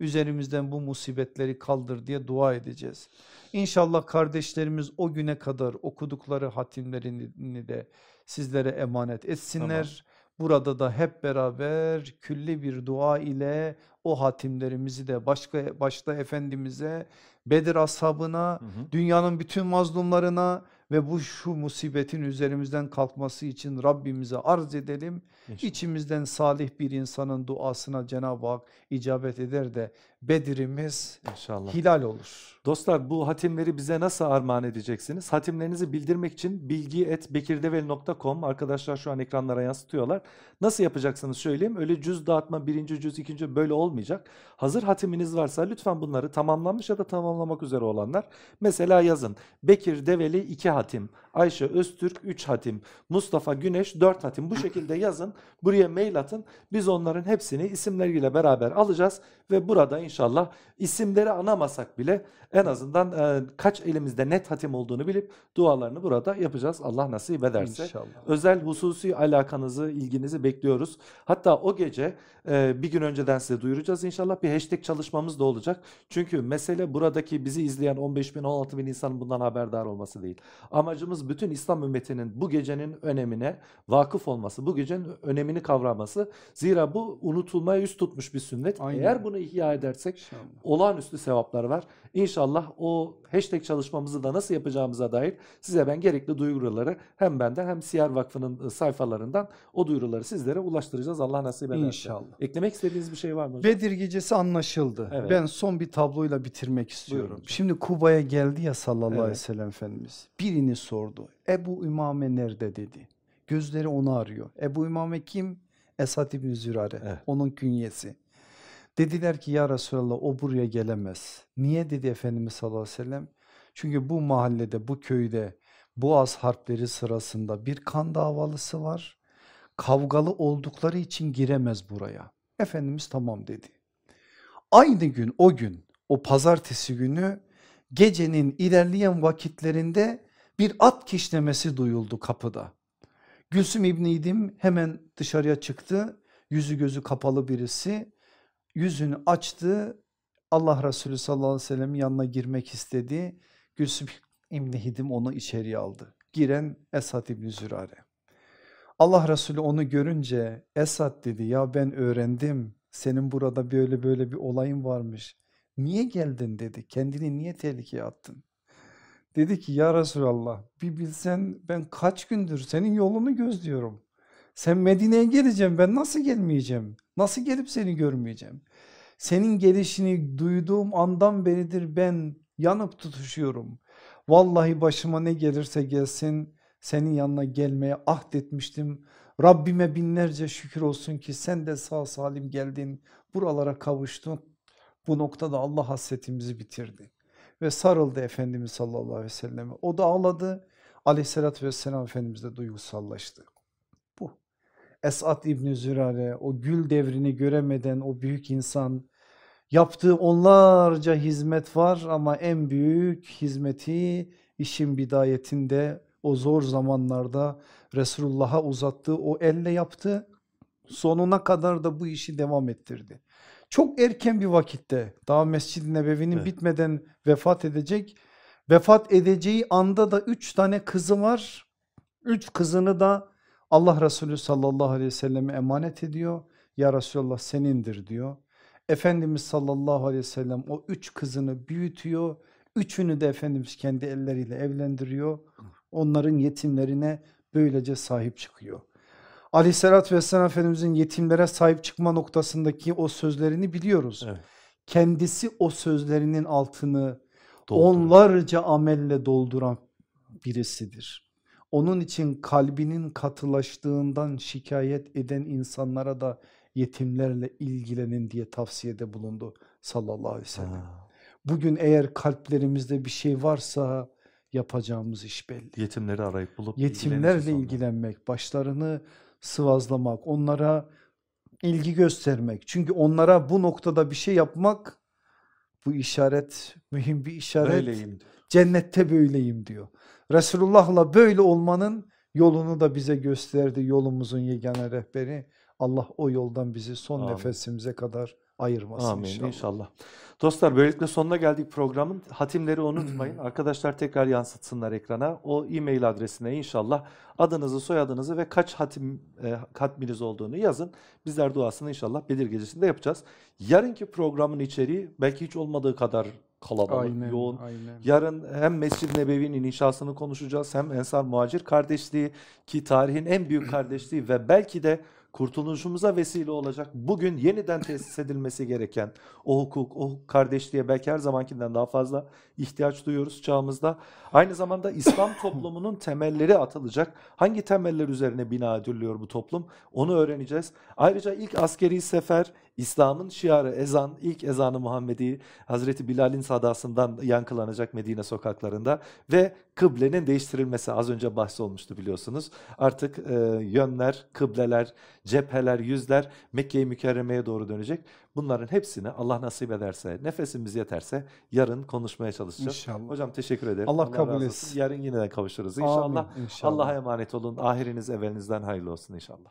Üzerimizden bu musibetleri kaldır diye dua edeceğiz. İnşallah kardeşlerimiz o güne kadar okudukları hatimlerini de sizlere emanet etsinler. Burada da hep beraber külli bir dua ile o hatimlerimizi de başka başta Efendimiz'e, Bedir ashabına, Hı hı. dünyanın bütün mazlumlarına ve bu şu musibetin üzerimizden kalkması için Rabbimize arz edelim. İnşallah. İçimizden salih bir insanın duasına Cenab-ı Hak icabet eder de Bedir'imiz İnşallah. hilal olur. Dostlar bu hatimleri bize nasıl armağan edeceksiniz? Hatimlerinizi bildirmek için bilgi.bekirdeveli.com arkadaşlar şu an ekranlara yansıtıyorlar. Nasıl yapacaksınız söyleyeyim. Öyle cüz dağıtma birinci cüz ikinci böyle olmayacak. Hazır hatiminiz varsa lütfen bunları tamamlanmış ya da tamamlamak üzere olanlar. Mesela yazın Bekir Develi 2 hatim, Ayşe Öztürk 3 hatim, Mustafa Güneş 4 hatim. Bu şekilde yazın buraya mail atın. Biz onların hepsini isimleriyle beraber alacağız ve burada inşallah isimleri anamasak bile en azından e, kaç elimizde net hatim olduğunu bilip dualarını burada yapacağız. Allah nasip ederse. İnşallah. Özel hususi alakanızı, ilginizi bekliyoruz. Hatta o gece e, bir gün önceden size duyuracağız inşallah. Bir hashtag çalışmamız da olacak. Çünkü mesele buradaki bizi izleyen 15 bin, 16 bin insanın bundan haberdar olması değil. Amacımız bütün İslam ümmetinin bu gecenin önemine vakıf olması, bu gecenin önemini kavraması. Zira bu unutulmaya yüz tutmuş bir sünnet. Aynen. Eğer bunu ihya edersek İnşallah. olağanüstü sevaplar var. İnşallah o hashtag çalışmamızı da nasıl yapacağımıza dair size ben gerekli duyuruları hem benden hem Siyer Vakfı'nın e, sayfalarından o duyuruları sizlere ulaştıracağız. Allah nasip ederse. İnşallah. Eklemek istediğiniz bir şey var mı hocam? Bedir gecesi anlaşıldı. Evet. Ben son bir tabloyla bitirmek istiyorum. Buyurun. Şimdi Kuba'ya geldi ya sallallahu aleyhi ve Evet. sellem Efendimiz. Birini sordu. Ebu İmame nerede dedi. Gözleri onu arıyor. Ebu İmame kim? Esad İbni Zürare. Evet. Onun künyesi. Dediler ki ya Resulallah o buraya gelemez. Niye dedi Efendimiz sallallahu aleyhi ve sellem? Çünkü bu mahallede, bu köyde Boğaz harpleri sırasında bir kan davalısı var. Kavgalı oldukları için giremez buraya. Efendimiz tamam dedi. Aynı gün o gün o pazartesi günü gecenin ilerleyen vakitlerinde bir at kişnemesi duyuldu kapıda. Gülsüm İbni İdim hemen dışarıya çıktı. Yüzü gözü kapalı birisi. Yüzünü açtı. Allah Resulü sallallahu aleyhi ve sellem yanına girmek istedi. Gülsüm İbni Hidim onu içeriye aldı. Giren Esad İbni Zürare. Allah Resulü onu görünce Esad dedi ya ben öğrendim senin burada böyle böyle bir olayın varmış. Niye geldin dedi kendini niye tehlikeye attın? Dedi ki ya Resulallah bir bilsen ben kaç gündür senin yolunu gözlüyorum. Sen Medine'ye geleceğim ben nasıl gelmeyeceğim? Nasıl gelip seni görmeyeceğim? Senin gelişini duyduğum andan beridir ben yanıp tutuşuyorum. Vallahi başıma ne gelirse gelsin senin yanına gelmeye ahdetmiştim. Rabbime binlerce şükür olsun ki sen de sağ salim geldin. Buralara kavuştun. Bu noktada Allah hasretimizi bitirdi. Ve sarıldı Efendimiz sallallahu aleyhi ve selleme. O da ağladı. Aleyhissalatü vesselam Efendimiz de duygusallaştı. Esad İbni Zürare o gül devrini göremeden o büyük insan yaptığı onlarca hizmet var ama en büyük hizmeti işin bidayetinde o zor zamanlarda Resulullah'a uzattığı o elle yaptı. Sonuna kadar da bu işi devam ettirdi. Çok erken bir vakitte daha Mescid-i Nebevi'nin Evet. bitmeden vefat edecek. Vefat edeceği anda da üç tane kızı var. Üç kızını da Allah Resulü sallallahu aleyhi ve selleme emanet ediyor. Ya Resulallah senindir diyor. Efendimiz sallallahu aleyhi ve sellem o üç kızını büyütüyor. Üçünü de Efendimiz kendi elleriyle evlendiriyor. Onların yetimlerine böylece sahip çıkıyor. Aleyhissalatü vesselam Efendimizin yetimlere sahip çıkma noktasındaki o sözlerini biliyoruz. Evet. Kendisi o sözlerinin altını Dolduruyor. onlarca amelle dolduran birisidir. Onun için kalbinin katılaştığından şikayet eden insanlara da yetimlerle ilgilenin diye tavsiyede bulundu sallallahu aleyhi ve sellem. Ha, Bugün eğer kalplerimizde bir şey varsa yapacağımız iş belli. Yetimleri arayıp bulup Yetimlerle ilgilenmek, başlarını sıvazlamak, onlara ilgi göstermek. Çünkü onlara bu noktada bir şey yapmak bu işaret mühim bir işaret. Böyleyim. Cennette böyleyim diyor. Resulullah'la böyle olmanın yolunu da bize gösterdi. Yolumuzun yegane rehberi. Allah o yoldan bizi son Amin. nefesimize kadar ayırmasın Amin inşallah. inşallah. Dostlar böylelikle sonuna geldik programın. Hatimleri unutmayın. Arkadaşlar tekrar yansıtsınlar ekrana. O e-mail adresine inşallah adınızı, soyadınızı ve kaç hatim e, hatminiz olduğunu yazın. Bizler duasını inşallah Bedir gecesinde yapacağız. Yarınki programın içeriği belki hiç olmadığı kadar kalabalık, Aynen, yoğun. aynen. Yarın hem Mescid-i Nebevi'nin inşasını konuşacağız hem Ensar Muhacir kardeşliği ki tarihin en büyük kardeşliği ve belki de kurtuluşumuza vesile olacak bugün yeniden tesis edilmesi gereken o hukuk, o kardeşliğe belki her zamankinden daha fazla ihtiyaç duyuyoruz çağımızda. Aynı zamanda İslam toplumunun temelleri atılacak. Hangi temeller üzerine bina ediliyor bu toplum? Onu öğreneceğiz. Ayrıca ilk askeri sefer İslam'ın şiarı ezan, ilk ezanı Muhammedi Hazreti Bilal'in sadasından yankılanacak Medine sokaklarında ve kıblenin değiştirilmesi az önce bahsi olmuştu biliyorsunuz. Artık e, yönler, kıbleler, cepheler, yüzler Mekke-i Mükerreme'ye doğru dönecek. Bunların hepsini Allah nasip ederse, nefesimiz yeterse yarın konuşmaya çalışacağız. İnşallah. Hocam teşekkür ederim. Allah kabul razı olsun. etsin. Yarın yine kavuşuruz Amin, inşallah. inşallah. Allah'a emanet olun. Ahiriniz evvelinizden hayırlı olsun inşallah.